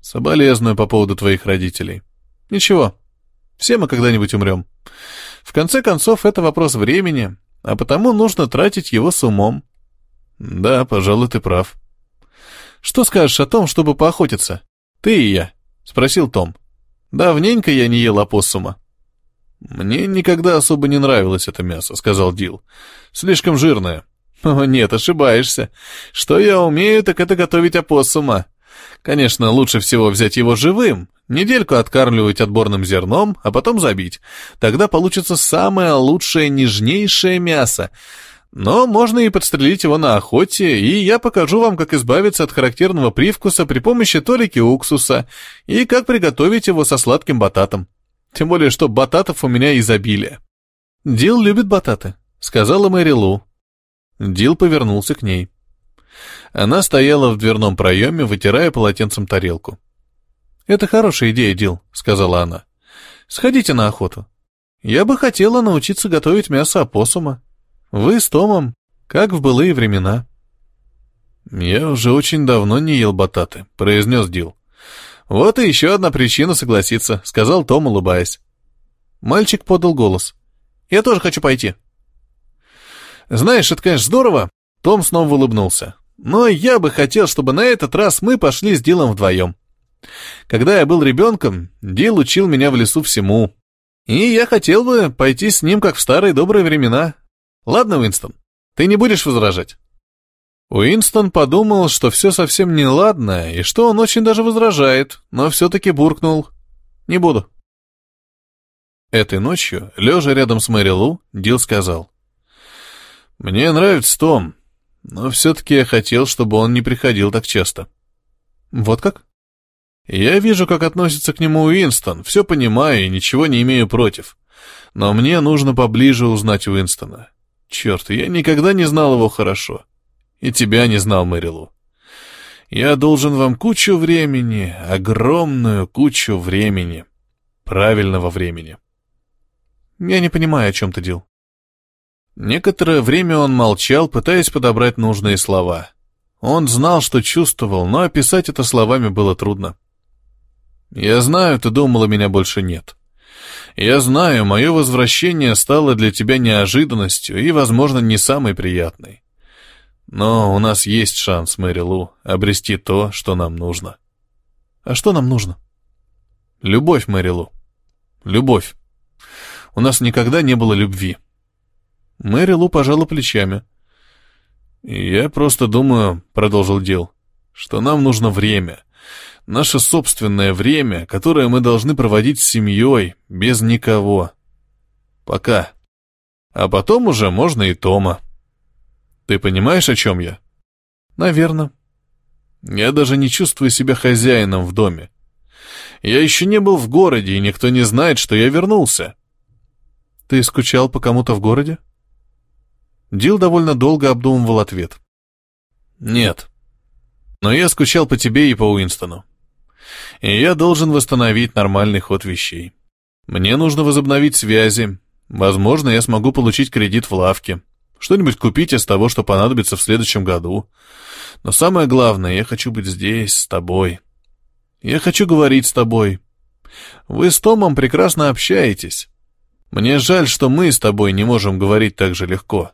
Соболезную по поводу твоих родителей. Ничего, все мы когда-нибудь умрем. В конце концов, это вопрос времени, а потому нужно тратить его с умом». «Да, пожалуй, ты прав». «Что скажешь о том, чтобы поохотиться? Ты и я?» — спросил Том. «Давненько я не ел опоссума». «Мне никогда особо не нравилось это мясо», — сказал Дил. «Слишком жирное». «О, нет, ошибаешься. Что я умею, так это готовить опоссума. Конечно, лучше всего взять его живым, недельку откармливать отборным зерном, а потом забить. Тогда получится самое лучшее, нежнейшее мясо. Но можно и подстрелить его на охоте, и я покажу вам, как избавиться от характерного привкуса при помощи толики уксуса и как приготовить его со сладким бататом». Тем более, что бататов у меня изобилие. Дил любит бататы, сказала Мэри Лу. Дил повернулся к ней. Она стояла в дверном проеме, вытирая полотенцем тарелку. «Это хорошая идея, Дил», — сказала она. «Сходите на охоту. Я бы хотела научиться готовить мясо опоссума. Вы с Томом, как в былые времена». «Я уже очень давно не ел бататы», — произнес Дил. «Вот и еще одна причина согласиться», — сказал Том, улыбаясь. Мальчик подал голос. «Я тоже хочу пойти». «Знаешь, это, конечно, здорово». Том снова улыбнулся. Но я бы хотел, чтобы на этот раз мы пошли с Дилом вдвоем. Когда я был ребенком, Дил учил меня в лесу всему. И я хотел бы пойти с ним, как в старые добрые времена. Ладно, Уинстон, ты не будешь возражать?» Уинстон подумал, что все совсем не ладно, и что он очень даже возражает, но все-таки буркнул «Не буду». Этой ночью, лежа рядом с Мэри Лу, Дил сказал «Мне нравится Том, но все-таки я хотел, чтобы он не приходил так часто». «Вот как?» «Я вижу, как относится к нему Уинстон, все понимаю и ничего не имею против. Но мне нужно поближе узнать Уинстона. Черт, я никогда не знал его хорошо. И тебя не знал, Мэрилу. Я должен вам кучу времени, огромную кучу времени. Правильного времени. Я не понимаю, о чем ты, Дил. Некоторое время он молчал, пытаясь подобрать нужные слова. Он знал, что чувствовал, но описать это словами было трудно. «Я знаю, ты думала, меня больше нет. Я знаю, мое возвращение стало для тебя неожиданностью и, возможно, не самой приятной. Но у нас есть шанс, Мэри Лу, обрести то, что нам нужно». «А что нам нужно?» «Любовь, Мэри Лу. Любовь. У нас никогда не было любви. Мэри Лу пожала плечами. «Я просто думаю», — продолжил Дил, — «что нам нужно время. Наше собственное время, которое мы должны проводить с семьей, без никого. Пока. А потом уже можно и Тома. Ты понимаешь, о чем я?» «Наверно. Я даже не чувствую себя хозяином в доме. Я еще не был в городе, и никто не знает, что я вернулся. Ты скучал по кому-то в городе? Дил довольно долго обдумывал ответ. Нет. Но я скучал по тебе и по Уинстону. И я должен восстановить нормальный ход вещей. Мне нужно возобновить связи. Возможно, я смогу получить кредит в лавке. Что-нибудь купить из того, что понадобится в следующем году. Но самое главное, я хочу быть здесь, с тобой. Я хочу говорить с тобой. Вы с Томом прекрасно общаетесь. Мне жаль, что мы с тобой не можем говорить так же легко.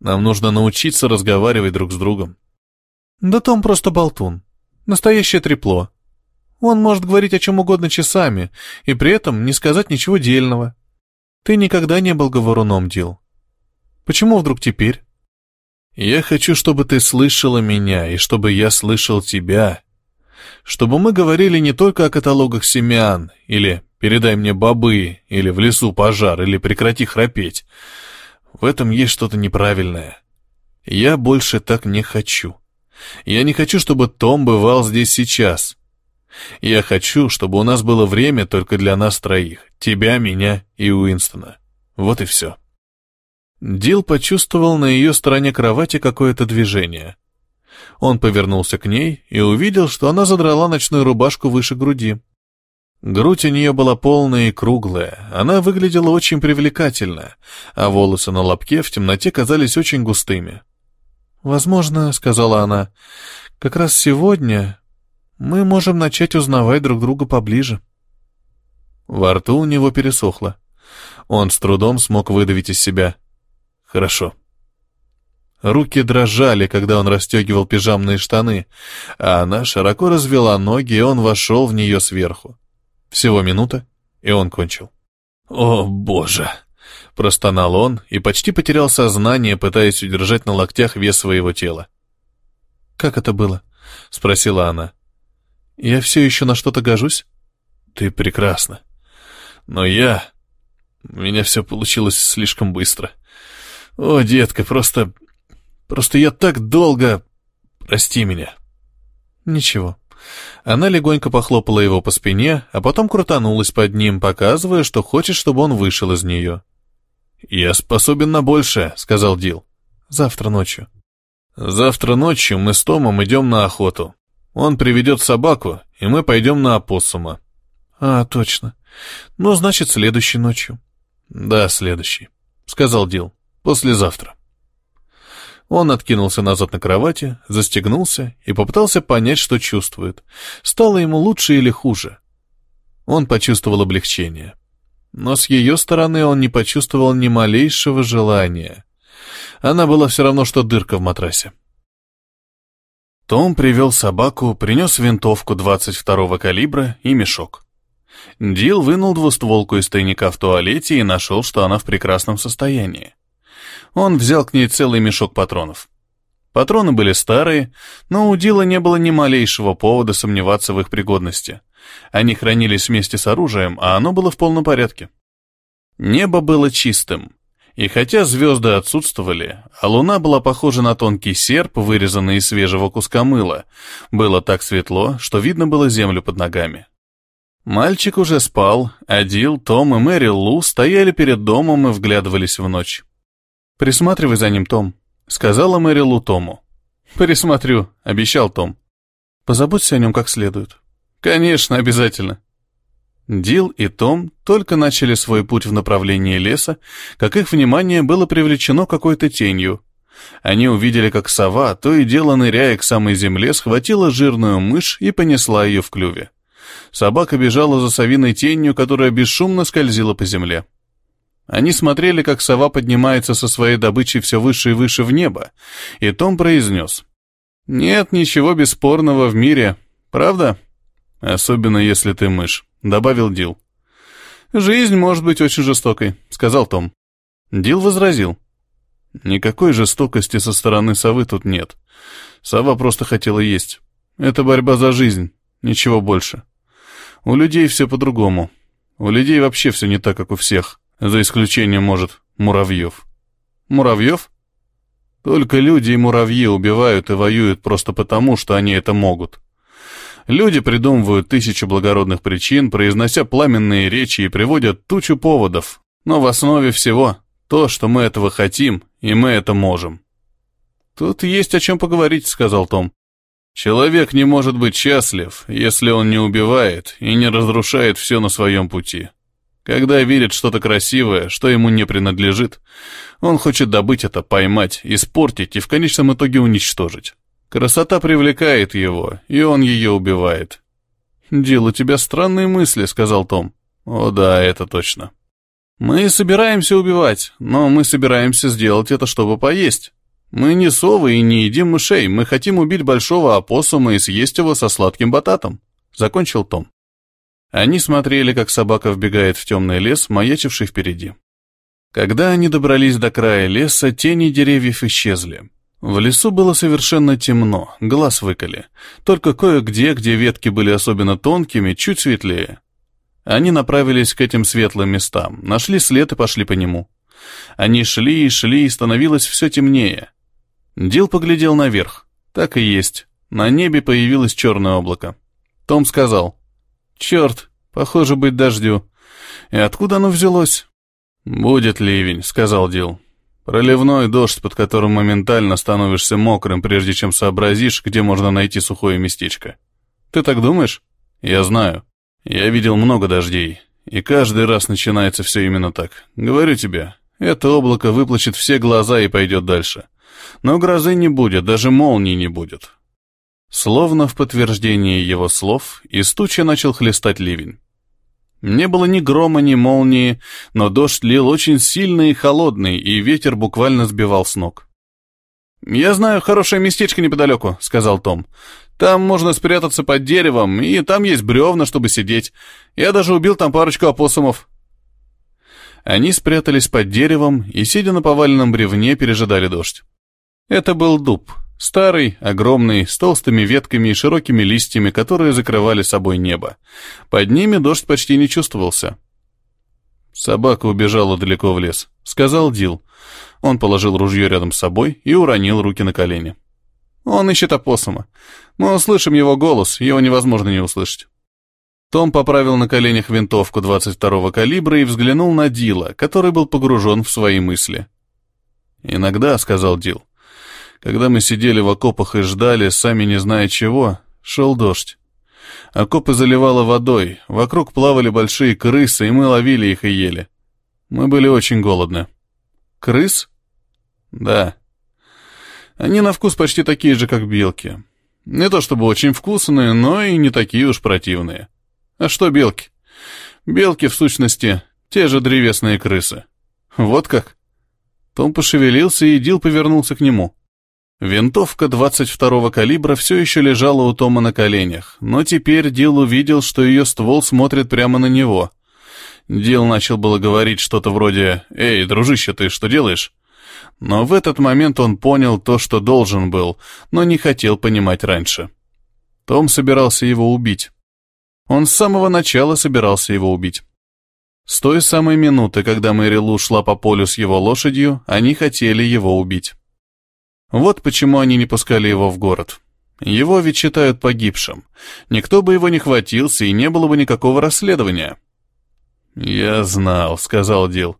Нам нужно научиться разговаривать друг с другом. Да Том просто болтун. Настоящее трепло. Он может говорить о чем угодно часами, и при этом не сказать ничего дельного. Ты никогда не был говоруном, Дил. Почему вдруг теперь? Я хочу, чтобы ты слышала меня, и чтобы я слышал тебя. Чтобы мы говорили не только о каталогах семян или Передай мне бобы, или в лесу пожар, или прекрати храпеть. В этом есть что-то неправильное. Я больше так не хочу. Я не хочу, чтобы Том бывал здесь сейчас. Я хочу, чтобы у нас было время только для нас троих. Тебя, меня и Уинстона. Вот и все. Дил почувствовал на ее стороне кровати какое-то движение. Он повернулся к ней и увидел, что она задрала ночную рубашку выше груди. Грудь у нее была полная и круглая, она выглядела очень привлекательно, а волосы на лобке в темноте казались очень густыми. «Возможно, — сказала она, — как раз сегодня мы можем начать узнавать друг друга поближе». Во рту у него пересохло. Он с трудом смог выдавить из себя. «Хорошо». Руки дрожали, когда он расстегивал пижамные штаны, а она широко развела ноги, и он вошел в нее сверху. Всего минута, и он кончил. «О, боже!» — простонал он и почти потерял сознание, пытаясь удержать на локтях вес своего тела. «Как это было?» — спросила она. «Я все еще на что-то гожусь?» «Ты прекрасна. Но я... У меня все получилось слишком быстро. О, детка, просто... Просто я так долго... Прости меня». «Ничего», она легонько похлопала его по спине, а потом крутанулась под ним, показывая, что хочет, чтобы он вышел из нее. «Я способен на большее», — сказал Дил. «Завтра ночью». «Завтра ночью мы с Томом идем на охоту. Он приведет собаку, и мы пойдем на опоссума». «А, точно. Ну, значит, следующей ночью». «Да, следующий», — сказал Дил. «Послезавтра». Он откинулся назад на кровати, застегнулся и попытался понять, что чувствует. Стало ему лучше или хуже. Он почувствовал облегчение. Но с ее стороны он не почувствовал ни малейшего желания. Она была все равно, что дырка в матрасе. Том привел собаку, принес винтовку 22-го калибра и мешок. Дил вынул двустволку из тайника в туалете и нашел, что она в прекрасном состоянии. Он взял к ней целый мешок патронов. Патроны были старые, но у Дила не было ни малейшего повода сомневаться в их пригодности. Они хранились вместе с оружием, а оно было в полном порядке. Небо было чистым, и хотя звезды отсутствовали, а луна была похожа на тонкий серп, вырезанный из свежего куска мыла, было так светло, что видно было землю под ногами. Мальчик уже спал, а Дил, Том и Мэри Лу стояли перед домом и вглядывались в ночь. «Присматривай за ним, Том», — сказала Мэри Лу Тому. «Присмотрю», — обещал Том. «Позаботься о нем как следует». «Конечно, обязательно». Дил и Том только начали свой путь в направлении леса, как их внимание было привлечено какой-то тенью. Они увидели, как сова, то и дело ныряя к самой земле, схватила жирную мышь и понесла ее в клюве. Собака бежала за совиной тенью, которая бесшумно скользила по земле. Они смотрели, как сова поднимается со своей добычей все выше и выше в небо, и Том произнес. «Нет ничего бесспорного в мире, правда? Особенно если ты мышь», — добавил Дил. «Жизнь может быть очень жестокой», — сказал Том. Дил возразил. «Никакой жестокости со стороны совы тут нет. Сова просто хотела есть. Это борьба за жизнь, ничего больше. У людей все по-другому. У людей вообще все не так, как у всех». За исключением, может, муравьев. Муравьев? Только люди и муравьи убивают и воюют просто потому, что они это могут. Люди придумывают тысячи благородных причин, произнося пламенные речи и приводят тучу поводов. Но в основе всего то, что мы этого хотим, и мы это можем. «Тут есть о чем поговорить», — сказал Том. «Человек не может быть счастлив, если он не убивает и не разрушает все на своем пути. Когда видит что-то красивое, что ему не принадлежит, он хочет добыть это, поймать, испортить и в конечном итоге уничтожить. Красота привлекает его, и он ее убивает. «Дил, у тебя странные мысли», — сказал Том. «О да, это точно». «Мы собираемся убивать, но мы собираемся сделать это, чтобы поесть. Мы не совы и не едим мышей, мы хотим убить большого опоссума и съесть его со сладким бататом», — закончил Том. Они смотрели, как собака вбегает в темный лес, маячивший впереди. Когда они добрались до края леса, тени деревьев исчезли. В лесу было совершенно темно, глаз выколи. Только кое-где, где ветки были особенно тонкими, чуть светлее. Они направились к этим светлым местам, нашли след и пошли по нему. Они шли и шли, и становилось все темнее. Дил поглядел наверх. Так и есть. На небе появилось черное облако. Том сказал, Черт, похоже быть дождю. И откуда оно взялось? Будет ливень, сказал Дил. Проливной дождь, под которым моментально становишься мокрым, прежде чем сообразишь, где можно найти сухое местечко. Ты так думаешь? Я знаю. Я видел много дождей, и каждый раз начинается все именно так. Говорю тебе, это облако выплачет все глаза и пойдет дальше. Но грозы не будет, даже молнии не будет. Словно в подтверждение его слов, из тучи начал хлестать ливень. Не было ни грома, ни молнии, но дождь лил очень сильный и холодный, и ветер буквально сбивал с ног. «Я знаю хорошее местечко неподалеку», — сказал Том. «Там можно спрятаться под деревом, и там есть бревна, чтобы сидеть. Я даже убил там парочку опоссумов». Они спрятались под деревом и, сидя на поваленном бревне, пережидали дождь. Это был дуб, Старый, огромный, с толстыми ветками и широкими листьями, которые закрывали собой небо. Под ними дождь почти не чувствовался. Собака убежала далеко в лес, сказал Дил. Он положил ружье рядом с собой и уронил руки на колени. Он ищет опоссума. Мы услышим его голос, его невозможно не услышать. Том поправил на коленях винтовку 22-го калибра и взглянул на Дила, который был погружен в свои мысли. «Иногда», — сказал Дил, — когда мы сидели в окопах и ждали, сами не зная чего, шел дождь. Окопы заливало водой, вокруг плавали большие крысы, и мы ловили их и ели. Мы были очень голодны. Крыс? Да. Они на вкус почти такие же, как белки. Не то чтобы очень вкусные, но и не такие уж противные. А что белки? Белки, в сущности, те же древесные крысы. Вот как? Том пошевелился, и Дил повернулся к нему. Винтовка 22-го калибра все еще лежала у Тома на коленях, но теперь Дил увидел, что ее ствол смотрит прямо на него. Дил начал было говорить что-то вроде «Эй, дружище, ты что делаешь?» Но в этот момент он понял то, что должен был, но не хотел понимать раньше. Том собирался его убить. Он с самого начала собирался его убить. С той самой минуты, когда Мэри Лу шла по полю с его лошадью, они хотели его убить. Вот почему они не пускали его в город. Его ведь считают погибшим. Никто бы его не хватился, и не было бы никакого расследования. «Я знал», — сказал Дил.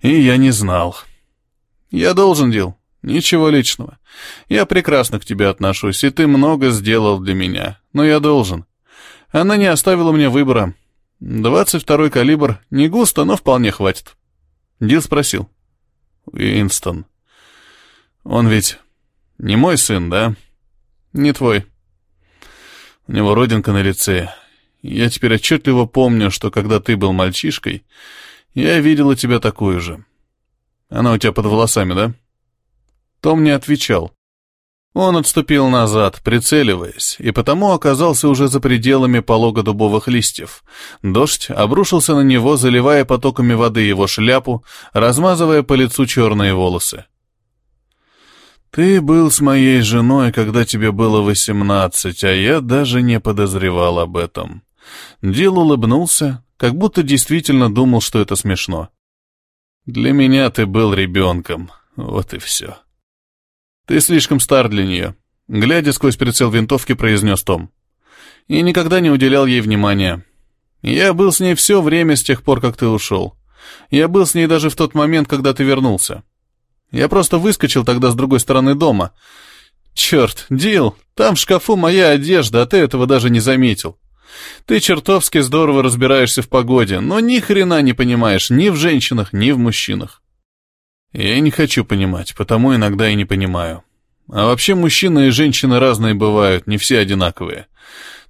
«И я не знал». «Я должен, Дил. Ничего личного. Я прекрасно к тебе отношусь, и ты много сделал для меня. Но я должен. Она не оставила мне выбора. Двадцать второй калибр не густо, но вполне хватит». Дил спросил. «Уинстон, он ведь не мой сын, да? Не твой. У него родинка на лице. Я теперь отчетливо помню, что когда ты был мальчишкой, я видела тебя такую же. Она у тебя под волосами, да? Том не отвечал. Он отступил назад, прицеливаясь, и потому оказался уже за пределами полога дубовых листьев. Дождь обрушился на него, заливая потоками воды его шляпу, размазывая по лицу черные волосы. «Ты был с моей женой, когда тебе было восемнадцать, а я даже не подозревал об этом». Дил улыбнулся, как будто действительно думал, что это смешно. «Для меня ты был ребенком, вот и все». «Ты слишком стар для нее», — глядя сквозь прицел винтовки, произнес Том. «И никогда не уделял ей внимания. Я был с ней все время с тех пор, как ты ушел. Я был с ней даже в тот момент, когда ты вернулся. Я просто выскочил тогда с другой стороны дома. Черт, Дил, там в шкафу моя одежда, а ты этого даже не заметил. Ты чертовски здорово разбираешься в погоде, но ни хрена не понимаешь ни в женщинах, ни в мужчинах. Я не хочу понимать, потому иногда и не понимаю. А вообще мужчины и женщины разные бывают, не все одинаковые.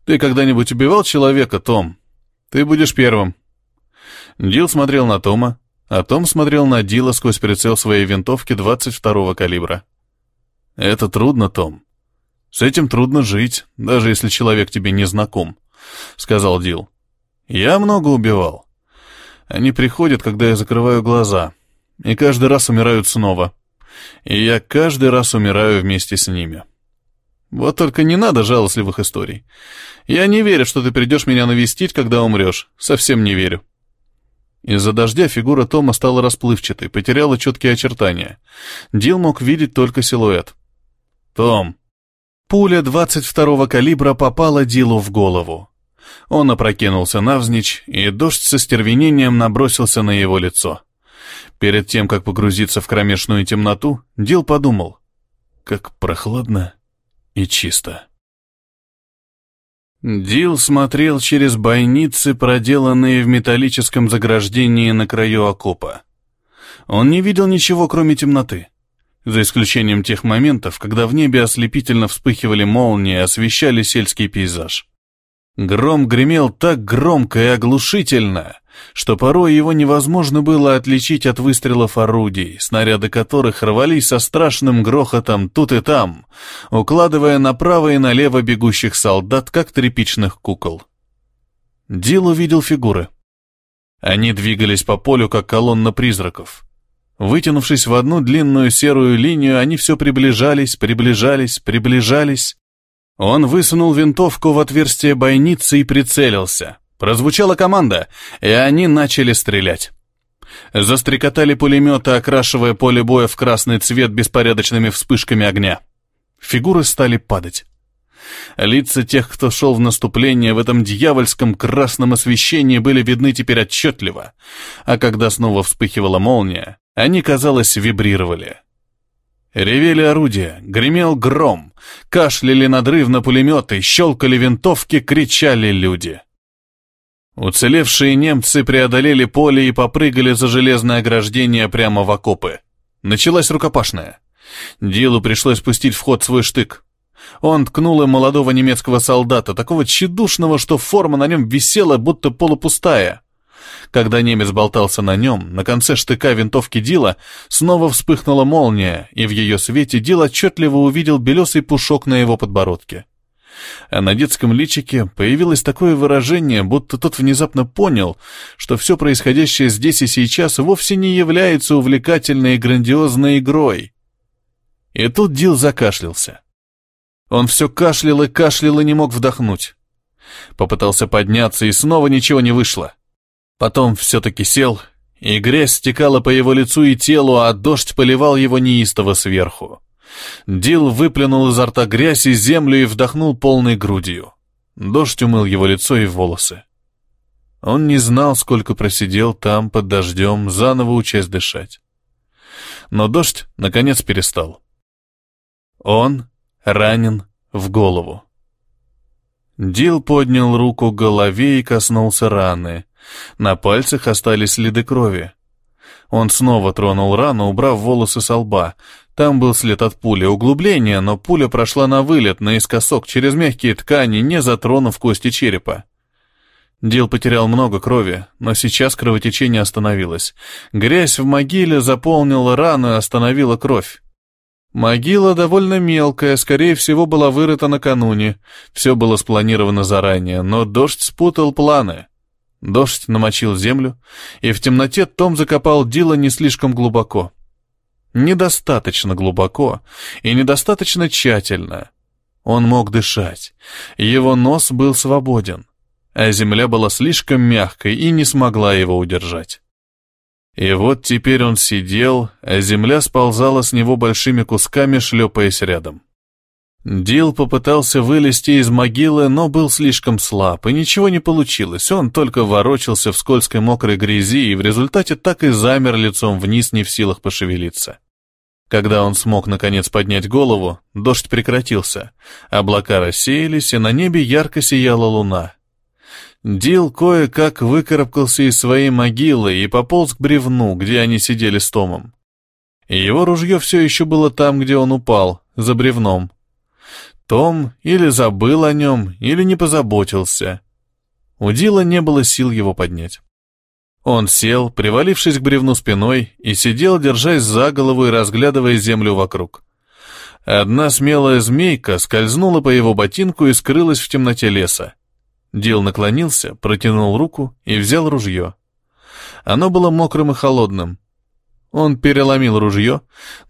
Ты когда-нибудь убивал человека, Том? Ты будешь первым. Дил смотрел на Тома, а Том смотрел на Дила сквозь прицел своей винтовки 22-го калибра. «Это трудно, Том. С этим трудно жить, даже если человек тебе не знаком», — сказал Дил. «Я много убивал. Они приходят, когда я закрываю глаза, и каждый раз умирают снова. И я каждый раз умираю вместе с ними. Вот только не надо жалостливых историй. Я не верю, что ты придешь меня навестить, когда умрешь. Совсем не верю». Из-за дождя фигура Тома стала расплывчатой, потеряла четкие очертания. Дил мог видеть только силуэт. «Том!» Пуля 22-го калибра попала Дилу в голову. Он опрокинулся навзничь, и дождь со стервенением набросился на его лицо. Перед тем, как погрузиться в кромешную темноту, Дил подумал, как прохладно и чисто. Дил смотрел через бойницы, проделанные в металлическом заграждении на краю окопа. Он не видел ничего, кроме темноты. За исключением тех моментов, когда в небе ослепительно вспыхивали молнии и освещали сельский пейзаж. Гром гремел так громко и оглушительно, что порой его невозможно было отличить от выстрелов орудий, снаряды которых рвались со страшным грохотом тут и там, укладывая направо и налево бегущих солдат, как тряпичных кукол. Дил увидел фигуры. Они двигались по полю, как колонна призраков. Вытянувшись в одну длинную серую линию, они все приближались, приближались, приближались. Он высунул винтовку в отверстие бойницы и прицелился. Прозвучала команда, и они начали стрелять. Застрекотали пулеметы, окрашивая поле боя в красный цвет беспорядочными вспышками огня. Фигуры стали падать. Лица тех, кто шел в наступление в этом дьявольском красном освещении, были видны теперь отчетливо, а когда снова вспыхивала молния, они, казалось, вибрировали. Ревели орудия, гремел гром, кашляли надрывно пулеметы, щелкали винтовки, кричали люди. Уцелевшие немцы преодолели поле и попрыгали за железное ограждение прямо в окопы. Началась рукопашная. Дилу пришлось пустить в ход свой штык. Он ткнул им молодого немецкого солдата, такого тщедушного, что форма на нем висела, будто полупустая. Когда немец болтался на нем, на конце штыка винтовки Дила снова вспыхнула молния, и в ее свете Дил отчетливо увидел белесый пушок на его подбородке. А на детском личике появилось такое выражение, будто тот внезапно понял, что все происходящее здесь и сейчас вовсе не является увлекательной и грандиозной игрой. И тут Дил закашлялся. Он все кашлял и кашлял и не мог вдохнуть. Попытался подняться, и снова ничего не вышло. Потом все-таки сел, и грязь стекала по его лицу и телу, а дождь поливал его неистово сверху. Дил выплюнул изо рта грязь и землю и вдохнул полной грудью. Дождь умыл его лицо и волосы. Он не знал, сколько просидел там под дождем, заново учась дышать. Но дождь, наконец, перестал. Он ранен в голову. Дил поднял руку к голове и коснулся раны. На пальцах остались следы крови. Он снова тронул рану, убрав волосы со лба. Там был след от пули, углубление, но пуля прошла на вылет, наискосок, через мягкие ткани, не затронув кости черепа. Дил потерял много крови, но сейчас кровотечение остановилось. Грязь в могиле заполнила рану и остановила кровь. Могила довольно мелкая, скорее всего, была вырыта накануне. Все было спланировано заранее, но дождь спутал планы. Дождь намочил землю, и в темноте Том закопал Дила не слишком глубоко. Недостаточно глубоко и недостаточно тщательно. Он мог дышать. Его нос был свободен, а земля была слишком мягкой и не смогла его удержать. И вот теперь он сидел, а земля сползала с него большими кусками, шлепаясь рядом. Дил попытался вылезти из могилы, но был слишком слаб, и ничего не получилось. Он только ворочался в скользкой мокрой грязи и в результате так и замер лицом вниз, не в силах пошевелиться. Когда он смог наконец поднять голову, дождь прекратился, облака рассеялись, и на небе ярко сияла луна. Дил кое-как выкарабкался из своей могилы и пополз к бревну, где они сидели с Томом. Его ружье все еще было там, где он упал, за бревном. Том или забыл о нем, или не позаботился. У Дила не было сил его поднять. Он сел, привалившись к бревну спиной, и сидел, держась за голову и разглядывая землю вокруг. Одна смелая змейка скользнула по его ботинку и скрылась в темноте леса. Дил наклонился, протянул руку и взял ружье. Оно было мокрым и холодным. Он переломил ружье,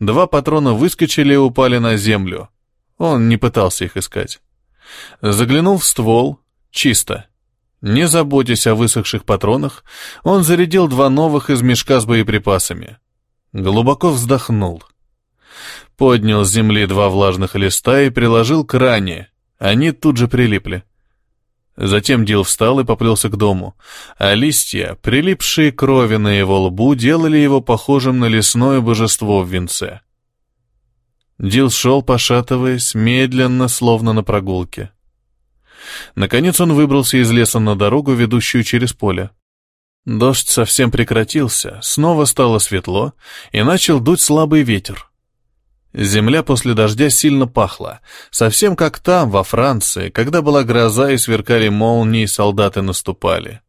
два патрона выскочили и упали на землю. Он не пытался их искать. Заглянул в ствол, чисто. Не заботясь о высохших патронах, он зарядил два новых из мешка с боеприпасами. Глубоко вздохнул. Поднял с земли два влажных листа и приложил к ране. Они тут же прилипли. Затем Дил встал и поплелся к дому, а листья, прилипшие крови на его лбу, делали его похожим на лесное божество в венце. Дил шел, пошатываясь, медленно, словно на прогулке. Наконец он выбрался из леса на дорогу, ведущую через поле. Дождь совсем прекратился, снова стало светло, и начал дуть слабый ветер. Земля после дождя сильно пахла, совсем как там, во Франции, когда была гроза и сверкали молнии, солдаты наступали.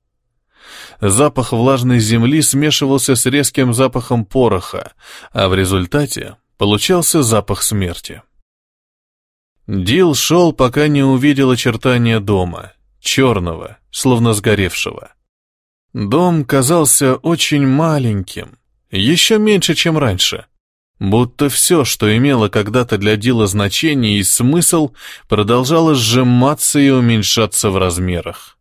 Запах влажной земли смешивался с резким запахом пороха, а в результате получался запах смерти. Дил шел, пока не увидел очертания дома, черного, словно сгоревшего. Дом казался очень маленьким, еще меньше, чем раньше — Будто все, что имело когда-то для дела значение и смысл, продолжало сжиматься и уменьшаться в размерах.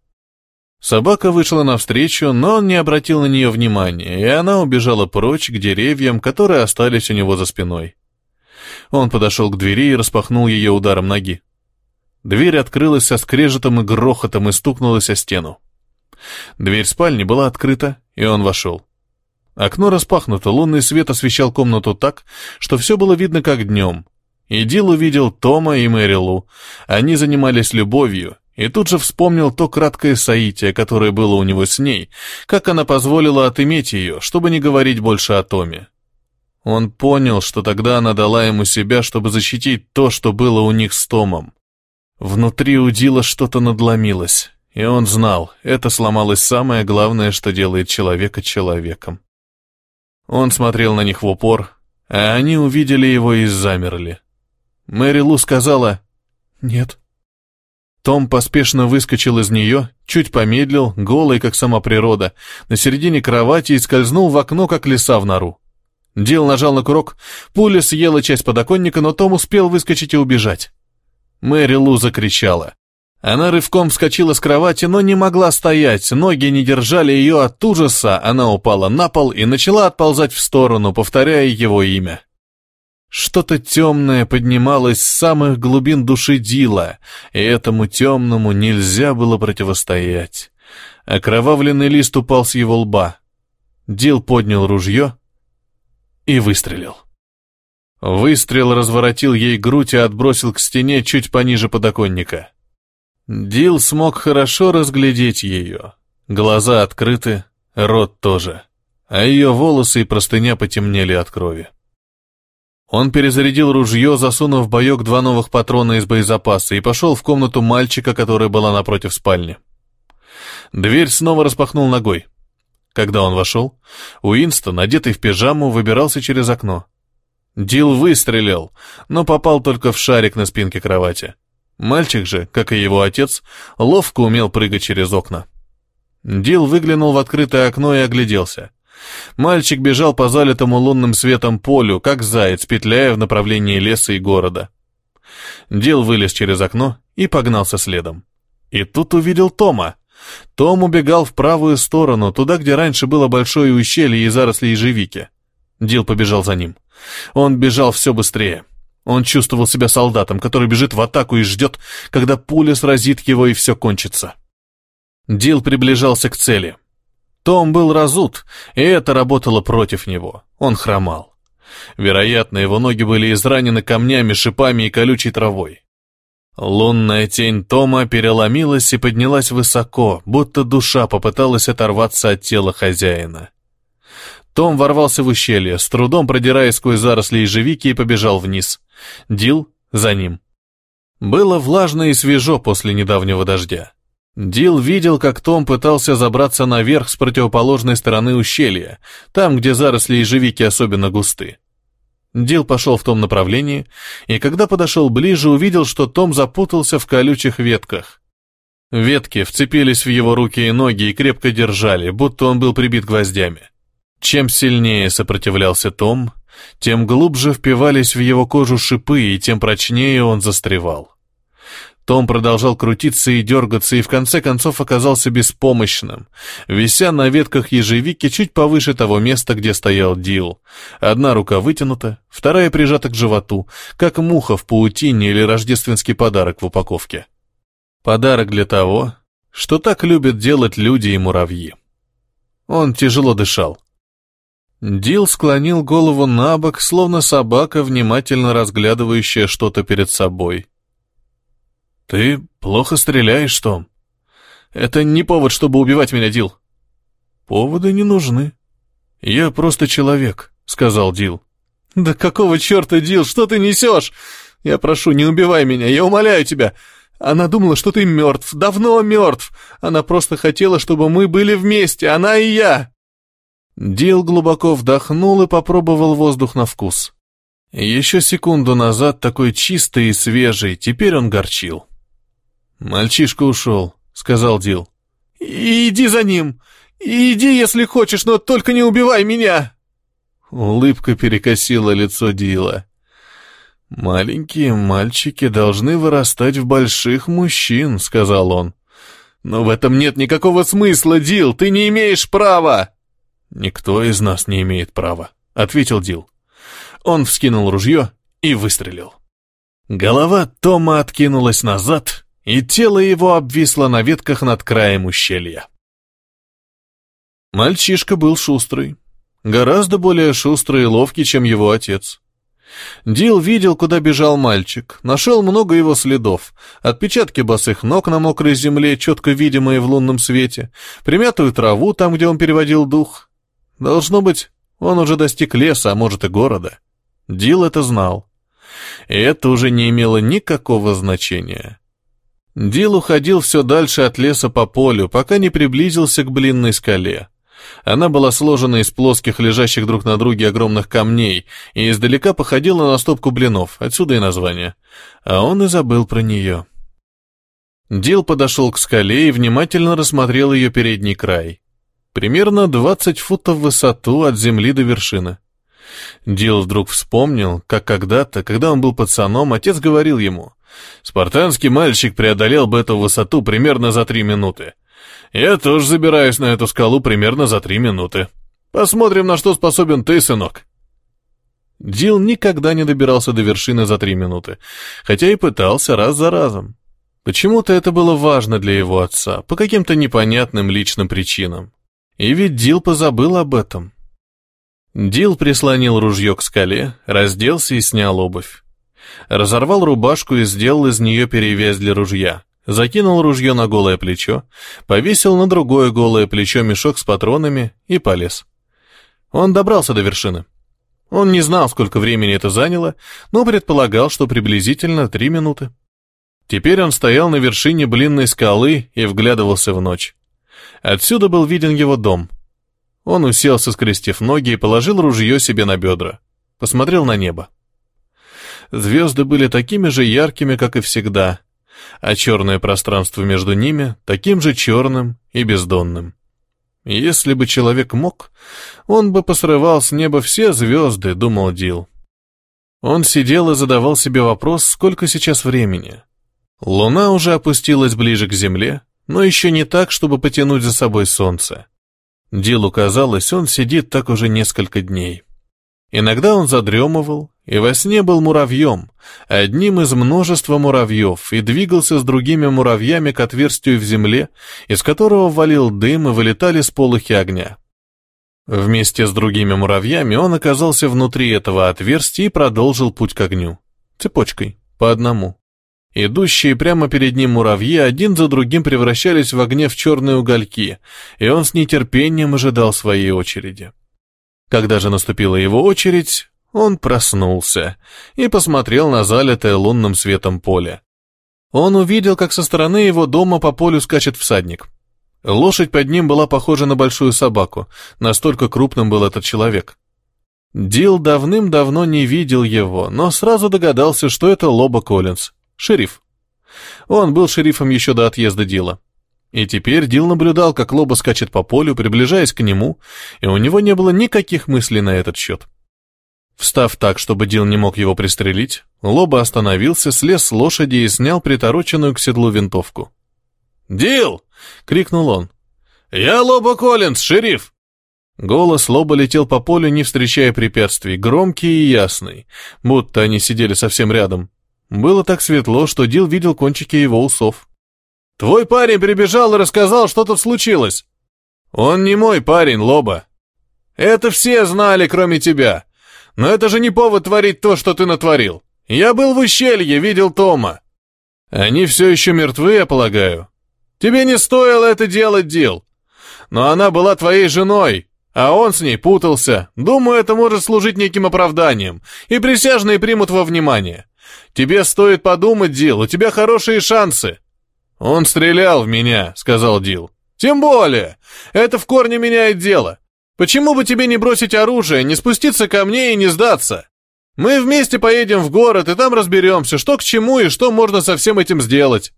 Собака вышла навстречу, но он не обратил на нее внимания, и она убежала прочь к деревьям, которые остались у него за спиной. Он подошел к двери и распахнул ее ударом ноги. Дверь открылась со скрежетом и грохотом и стукнулась о стену. Дверь спальни была открыта, и он вошел. Окно распахнуто, лунный свет освещал комнату так, что все было видно как днем. И Дил увидел Тома и Мэрилу. Они занимались любовью, и тут же вспомнил то краткое соитие, которое было у него с ней, как она позволила отыметь ее, чтобы не говорить больше о Томе. Он понял, что тогда она дала ему себя, чтобы защитить то, что было у них с Томом. Внутри у Дила что-то надломилось, И он знал, это сломалось самое главное, что делает человека человеком. Он смотрел на них в упор, а они увидели его и замерли. Мэри Лу сказала «Нет». Том поспешно выскочил из нее, чуть помедлил, голый, как сама природа, на середине кровати и скользнул в окно, как лиса в нору. Дил нажал на курок, пуля съела часть подоконника, но Том успел выскочить и убежать. Мэри Лу закричала. Она рывком вскочила с кровати, но не могла стоять, ноги не держали ее от ужаса, она упала на пол и начала отползать в сторону, повторяя его имя. Что-то темное поднималось с самых глубин души Дила, и этому темному нельзя было противостоять. Окровавленный лист упал с его лба. Дил поднял ружье и выстрелил. Выстрел разворотил ей грудь и отбросил к стене чуть пониже подоконника. Дил смог хорошо разглядеть ее. Глаза открыты, рот тоже, а ее волосы и простыня потемнели от крови. Он перезарядил ружье, засунув в боек два новых патрона из боезапаса и пошел в комнату мальчика, которая была напротив спальни. Дверь снова распахнул ногой. Когда он вошел, Уинстон, одетый в пижаму, выбирался через окно. Дил выстрелил, но попал только в шарик на спинке кровати. Мальчик же, как и его отец, ловко умел прыгать через окна. Дил выглянул в открытое окно и огляделся. Мальчик бежал по залитому лунным светом полю, как заяц, петляя в направлении леса и города. Дил вылез через окно и погнался следом. И тут увидел Тома. Том убегал в правую сторону, туда, где раньше было большое ущелье и заросли ежевики. Дил побежал за ним. Он бежал все быстрее. Он чувствовал себя солдатом, который бежит в атаку и ждет, когда пуля сразит его и все кончится. Дил приближался к цели. Том был разут, и это работало против него. Он хромал. Вероятно, его ноги были изранены камнями, шипами и колючей травой. Лунная тень Тома переломилась и поднялась высоко, будто душа попыталась оторваться от тела хозяина. Том ворвался в ущелье, с трудом продираясь сквозь заросли ежевики и побежал вниз. Дил за ним. Было влажно и свежо после недавнего дождя. Дил видел, как Том пытался забраться наверх с противоположной стороны ущелья, там, где заросли ежевики особенно густы. Дил пошел в том направлении, и когда подошел ближе, увидел, что Том запутался в колючих ветках. Ветки вцепились в его руки и ноги и крепко держали, будто он был прибит гвоздями. Чем сильнее сопротивлялся Том, тем глубже впивались в его кожу шипы, и тем прочнее он застревал. Том продолжал крутиться и дергаться, и в конце концов оказался беспомощным, вися на ветках ежевики чуть повыше того места, где стоял Дил. Одна рука вытянута, вторая прижата к животу, как муха в паутине или рождественский подарок в упаковке. Подарок для того, что так любят делать люди и муравьи. Он тяжело дышал. Дил склонил голову на бок, словно собака, внимательно разглядывающая что-то перед собой. «Ты плохо стреляешь, Том. Это не повод, чтобы убивать меня, Дил». «Поводы не нужны. Я просто человек», — сказал Дил. «Да какого черта, Дил, что ты несешь? Я прошу, не убивай меня, я умоляю тебя. Она думала, что ты мертв, давно мертв. Она просто хотела, чтобы мы были вместе, она и я». Дил глубоко вдохнул и попробовал воздух на вкус. Еще секунду назад такой чистый и свежий, теперь он горчил. «Мальчишка ушел», — сказал Дил. «Иди за ним! Иди, если хочешь, но только не убивай меня!» Улыбка перекосила лицо Дила. «Маленькие мальчики должны вырастать в больших мужчин», — сказал он. «Но в этом нет никакого смысла, Дил, ты не имеешь права!» «Никто из нас не имеет права», — ответил Дил. Он вскинул ружье и выстрелил. Голова Тома откинулась назад, и тело его обвисло на ветках над краем ущелья. Мальчишка был шустрый, гораздо более шустрый и ловкий, чем его отец. Дил видел, куда бежал мальчик, нашел много его следов, отпечатки босых ног на мокрой земле, четко видимые в лунном свете, примятую траву там, где он переводил дух. Должно быть, он уже достиг леса, а может и города. Дил это знал. И это уже не имело никакого значения. Дил уходил все дальше от леса по полю, пока не приблизился к блинной скале. Она была сложена из плоских, лежащих друг на друге огромных камней, и издалека походила на стопку блинов, отсюда и название. А он и забыл про нее. Дил подошел к скале и внимательно рассмотрел ее передний край. Примерно 20 футов в высоту от земли до вершины. Дил вдруг вспомнил, как когда-то, когда он был пацаном, отец говорил ему, «Спартанский мальчик преодолел бы эту высоту примерно за три минуты. Я тоже забираюсь на эту скалу примерно за три минуты. Посмотрим, на что способен ты, сынок». Дил никогда не добирался до вершины за три минуты, хотя и пытался раз за разом. Почему-то это было важно для его отца, по каким-то непонятным личным причинам. И ведь Дил позабыл об этом. Дил прислонил ружье к скале, разделся и снял обувь. Разорвал рубашку и сделал из нее перевязь для ружья. Закинул ружье на голое плечо, повесил на другое голое плечо мешок с патронами и полез. Он добрался до вершины. Он не знал, сколько времени это заняло, но предполагал, что приблизительно три минуты. Теперь он стоял на вершине блинной скалы и вглядывался в ночь. Отсюда был виден его дом — он уселся, скрестив ноги, и положил ружье себе на бедра. Посмотрел на небо. Звезды были такими же яркими, как и всегда, а черное пространство между ними таким же черным и бездонным. Если бы человек мог, он бы посрывал с неба все звезды, думал Дил. Он сидел и задавал себе вопрос, сколько сейчас времени. Луна уже опустилась ближе к земле, но еще не так, чтобы потянуть за собой солнце. Дилу казалось, он сидит так уже несколько дней. Иногда он задремывал, и во сне был муравьем, одним из множества муравьев, и двигался с другими муравьями к отверстию в земле, из которого валил дым и вылетали сполохи огня. Вместе с другими муравьями он оказался внутри этого отверстия и продолжил путь к огню. Цепочкой, по одному. Идущие прямо перед ним муравьи один за другим превращались в огне в черные угольки, и он с нетерпением ожидал своей очереди. Когда же наступила его очередь, он проснулся и посмотрел на залитое лунным светом поле. Он увидел, как со стороны его дома по полю скачет всадник. Лошадь под ним была похожа на большую собаку, настолько крупным был этот человек. Дил давным-давно не видел его, но сразу догадался, что это Лоба Коллинз. Шериф. Он был шерифом еще до отъезда Дила. И теперь Дил наблюдал, как Лоба скачет по полю, приближаясь к нему, и у него не было никаких мыслей на этот счет. Встав так, чтобы Дил не мог его пристрелить, Лоба остановился, слез с лошади и снял притороченную к седлу винтовку. «Дил!» — крикнул он. «Я Лоба Коллинз, шериф!» Голос Лоба летел по полю, не встречая препятствий, громкий и ясный, будто они сидели совсем рядом. Было так светло, что Дил видел кончики его усов. «Твой парень прибежал и рассказал, что тут случилось!» «Он не мой парень, Лоба. Это все знали, кроме тебя. Но это же не повод творить то, что ты натворил. Я был в ущелье, видел Тома. Они все еще мертвы, я полагаю. Тебе не стоило это делать, Дил. Но она была твоей женой, а он с ней путался. Думаю, это может служить неким оправданием, и присяжные примут во внимание. Тебе стоит подумать, Дил, у тебя хорошие шансы». «Он стрелял в меня», — сказал Дил. «Тем более. Это в корне меняет дело. Почему бы тебе не бросить оружие, не спуститься ко мне и не сдаться? Мы вместе поедем в город, и там разберемся, что к чему и что можно со всем этим сделать».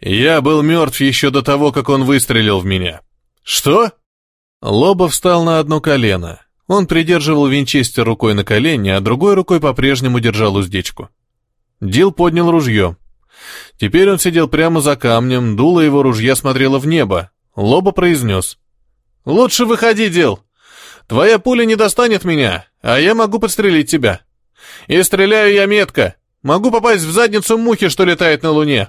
Я был мертв еще до того, как он выстрелил в меня. «Что?» Лоба встал на одно колено. Он придерживал винчестер рукой на колени, а другой рукой по-прежнему держал уздечку. Дил поднял ружье. Теперь он сидел прямо за камнем, дуло его ружья смотрело в небо. Лоба произнес. «Лучше выходи, Дил. Твоя пуля не достанет меня, а я могу подстрелить тебя. И стреляю я метко. Могу попасть в задницу мухи, что летает на луне».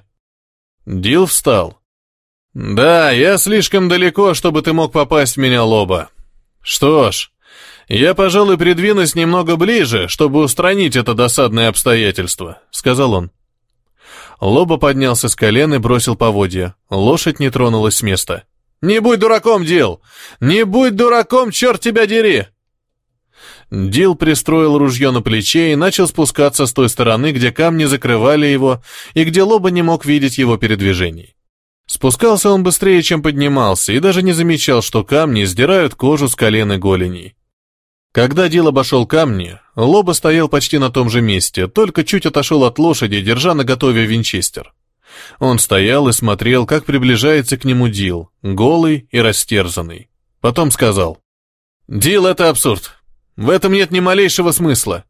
Дил встал. «Да, я слишком далеко, чтобы ты мог попасть в меня, Лоба. Что ж, «Я, пожалуй, придвинусь немного ближе, чтобы устранить это досадное обстоятельство», — сказал он. Лоба поднялся с колен и бросил поводья. Лошадь не тронулась с места. «Не будь дураком, Дил! Не будь дураком, черт тебя дери!» Дил пристроил ружье на плече и начал спускаться с той стороны, где камни закрывали его и где Лоба не мог видеть его передвижений. Спускался он быстрее, чем поднимался, и даже не замечал, что камни сдирают кожу с колен и голеней. Когда Дил обошел камни, Лоба стоял почти на том же месте, только чуть отошел от лошади, держа на готове винчестер. Он стоял и смотрел, как приближается к нему Дил, голый и растерзанный. Потом сказал, «Дил, это абсурд. В этом нет ни малейшего смысла.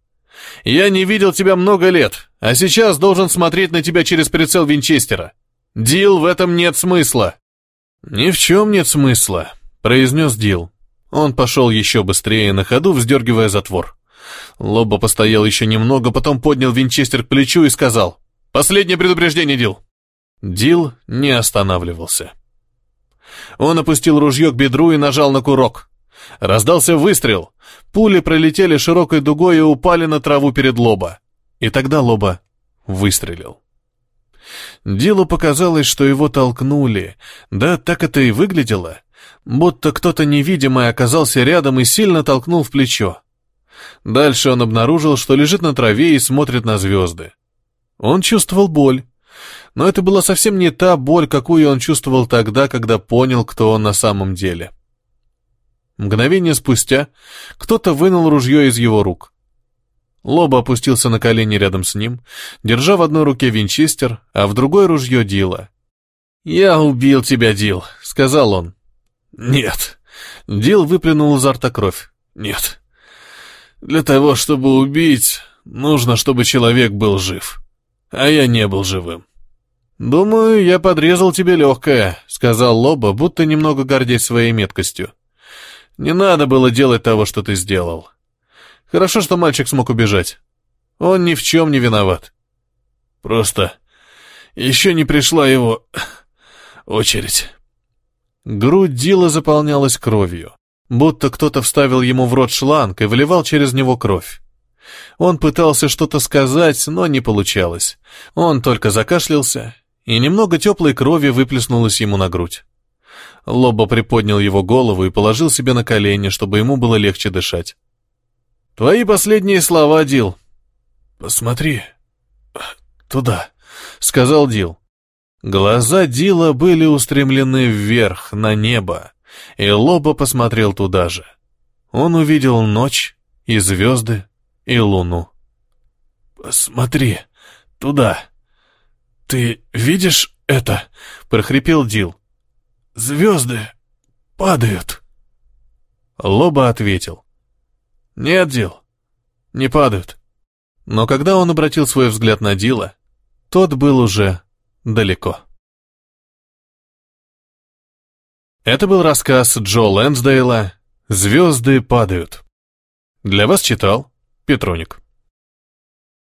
Я не видел тебя много лет, а сейчас должен смотреть на тебя через прицел Винчестера. Дил, в этом нет смысла». «Ни в чем нет смысла», — произнес Дил. Он пошел еще быстрее, на ходу вздергивая затвор. Лоба постоял еще немного, потом поднял винчестер к плечу и сказал «Последнее предупреждение, Дил». Дил не останавливался. Он опустил ружье к бедру и нажал на курок. Раздался выстрел. Пули пролетели широкой дугой и упали на траву перед Лоба. И тогда Лоба выстрелил. Дилу показалось, что его толкнули. Да, так это и выглядело. Будто кто-то невидимый оказался рядом и сильно толкнул в плечо. Дальше он обнаружил, что лежит на траве и смотрит на звезды. Он чувствовал боль. Но это была совсем не та боль, какую он чувствовал тогда, когда понял, кто он на самом деле. Мгновение спустя кто-то вынул ружье из его рук. Лоба опустился на колени рядом с ним, держа в одной руке винчестер, а в другой ружье Дила. «Я убил тебя, Дил», — сказал он. «Нет». Дил выплюнул изо рта кровь. «Нет. Для того, чтобы убить, нужно, чтобы человек был жив. А я не был живым». «Думаю, я подрезал тебе легкое», — сказал Лоба, будто немного гордясь своей меткостью. Не надо было делать того, что ты сделал. Хорошо, что мальчик смог убежать. Он ни в чем не виноват. Просто еще не пришла его очередь. Грудь Дила заполнялась кровью, будто кто-то вставил ему в рот шланг и вливал через него кровь. Он пытался что-то сказать, но не получалось. Он только закашлялся, и немного теплой крови выплеснулось ему на грудь. Лобо приподнял его голову и положил себе на колени, чтобы ему было легче дышать. «Твои последние слова, Дил». «Посмотри туда», — сказал Дил. Глаза Дила были устремлены вверх, на небо, и Лобо посмотрел туда же. Он увидел ночь и звезды и луну. «Посмотри туда. Ты видишь это?» — прохрипел Дил. Звезды падают. Лоба ответил. Нет, Дил, не падают. Но когда он обратил свой взгляд на Дила, тот был уже далеко. Это был рассказ Джо Лэнсдейла «Звезды падают». Для вас читал Петроник.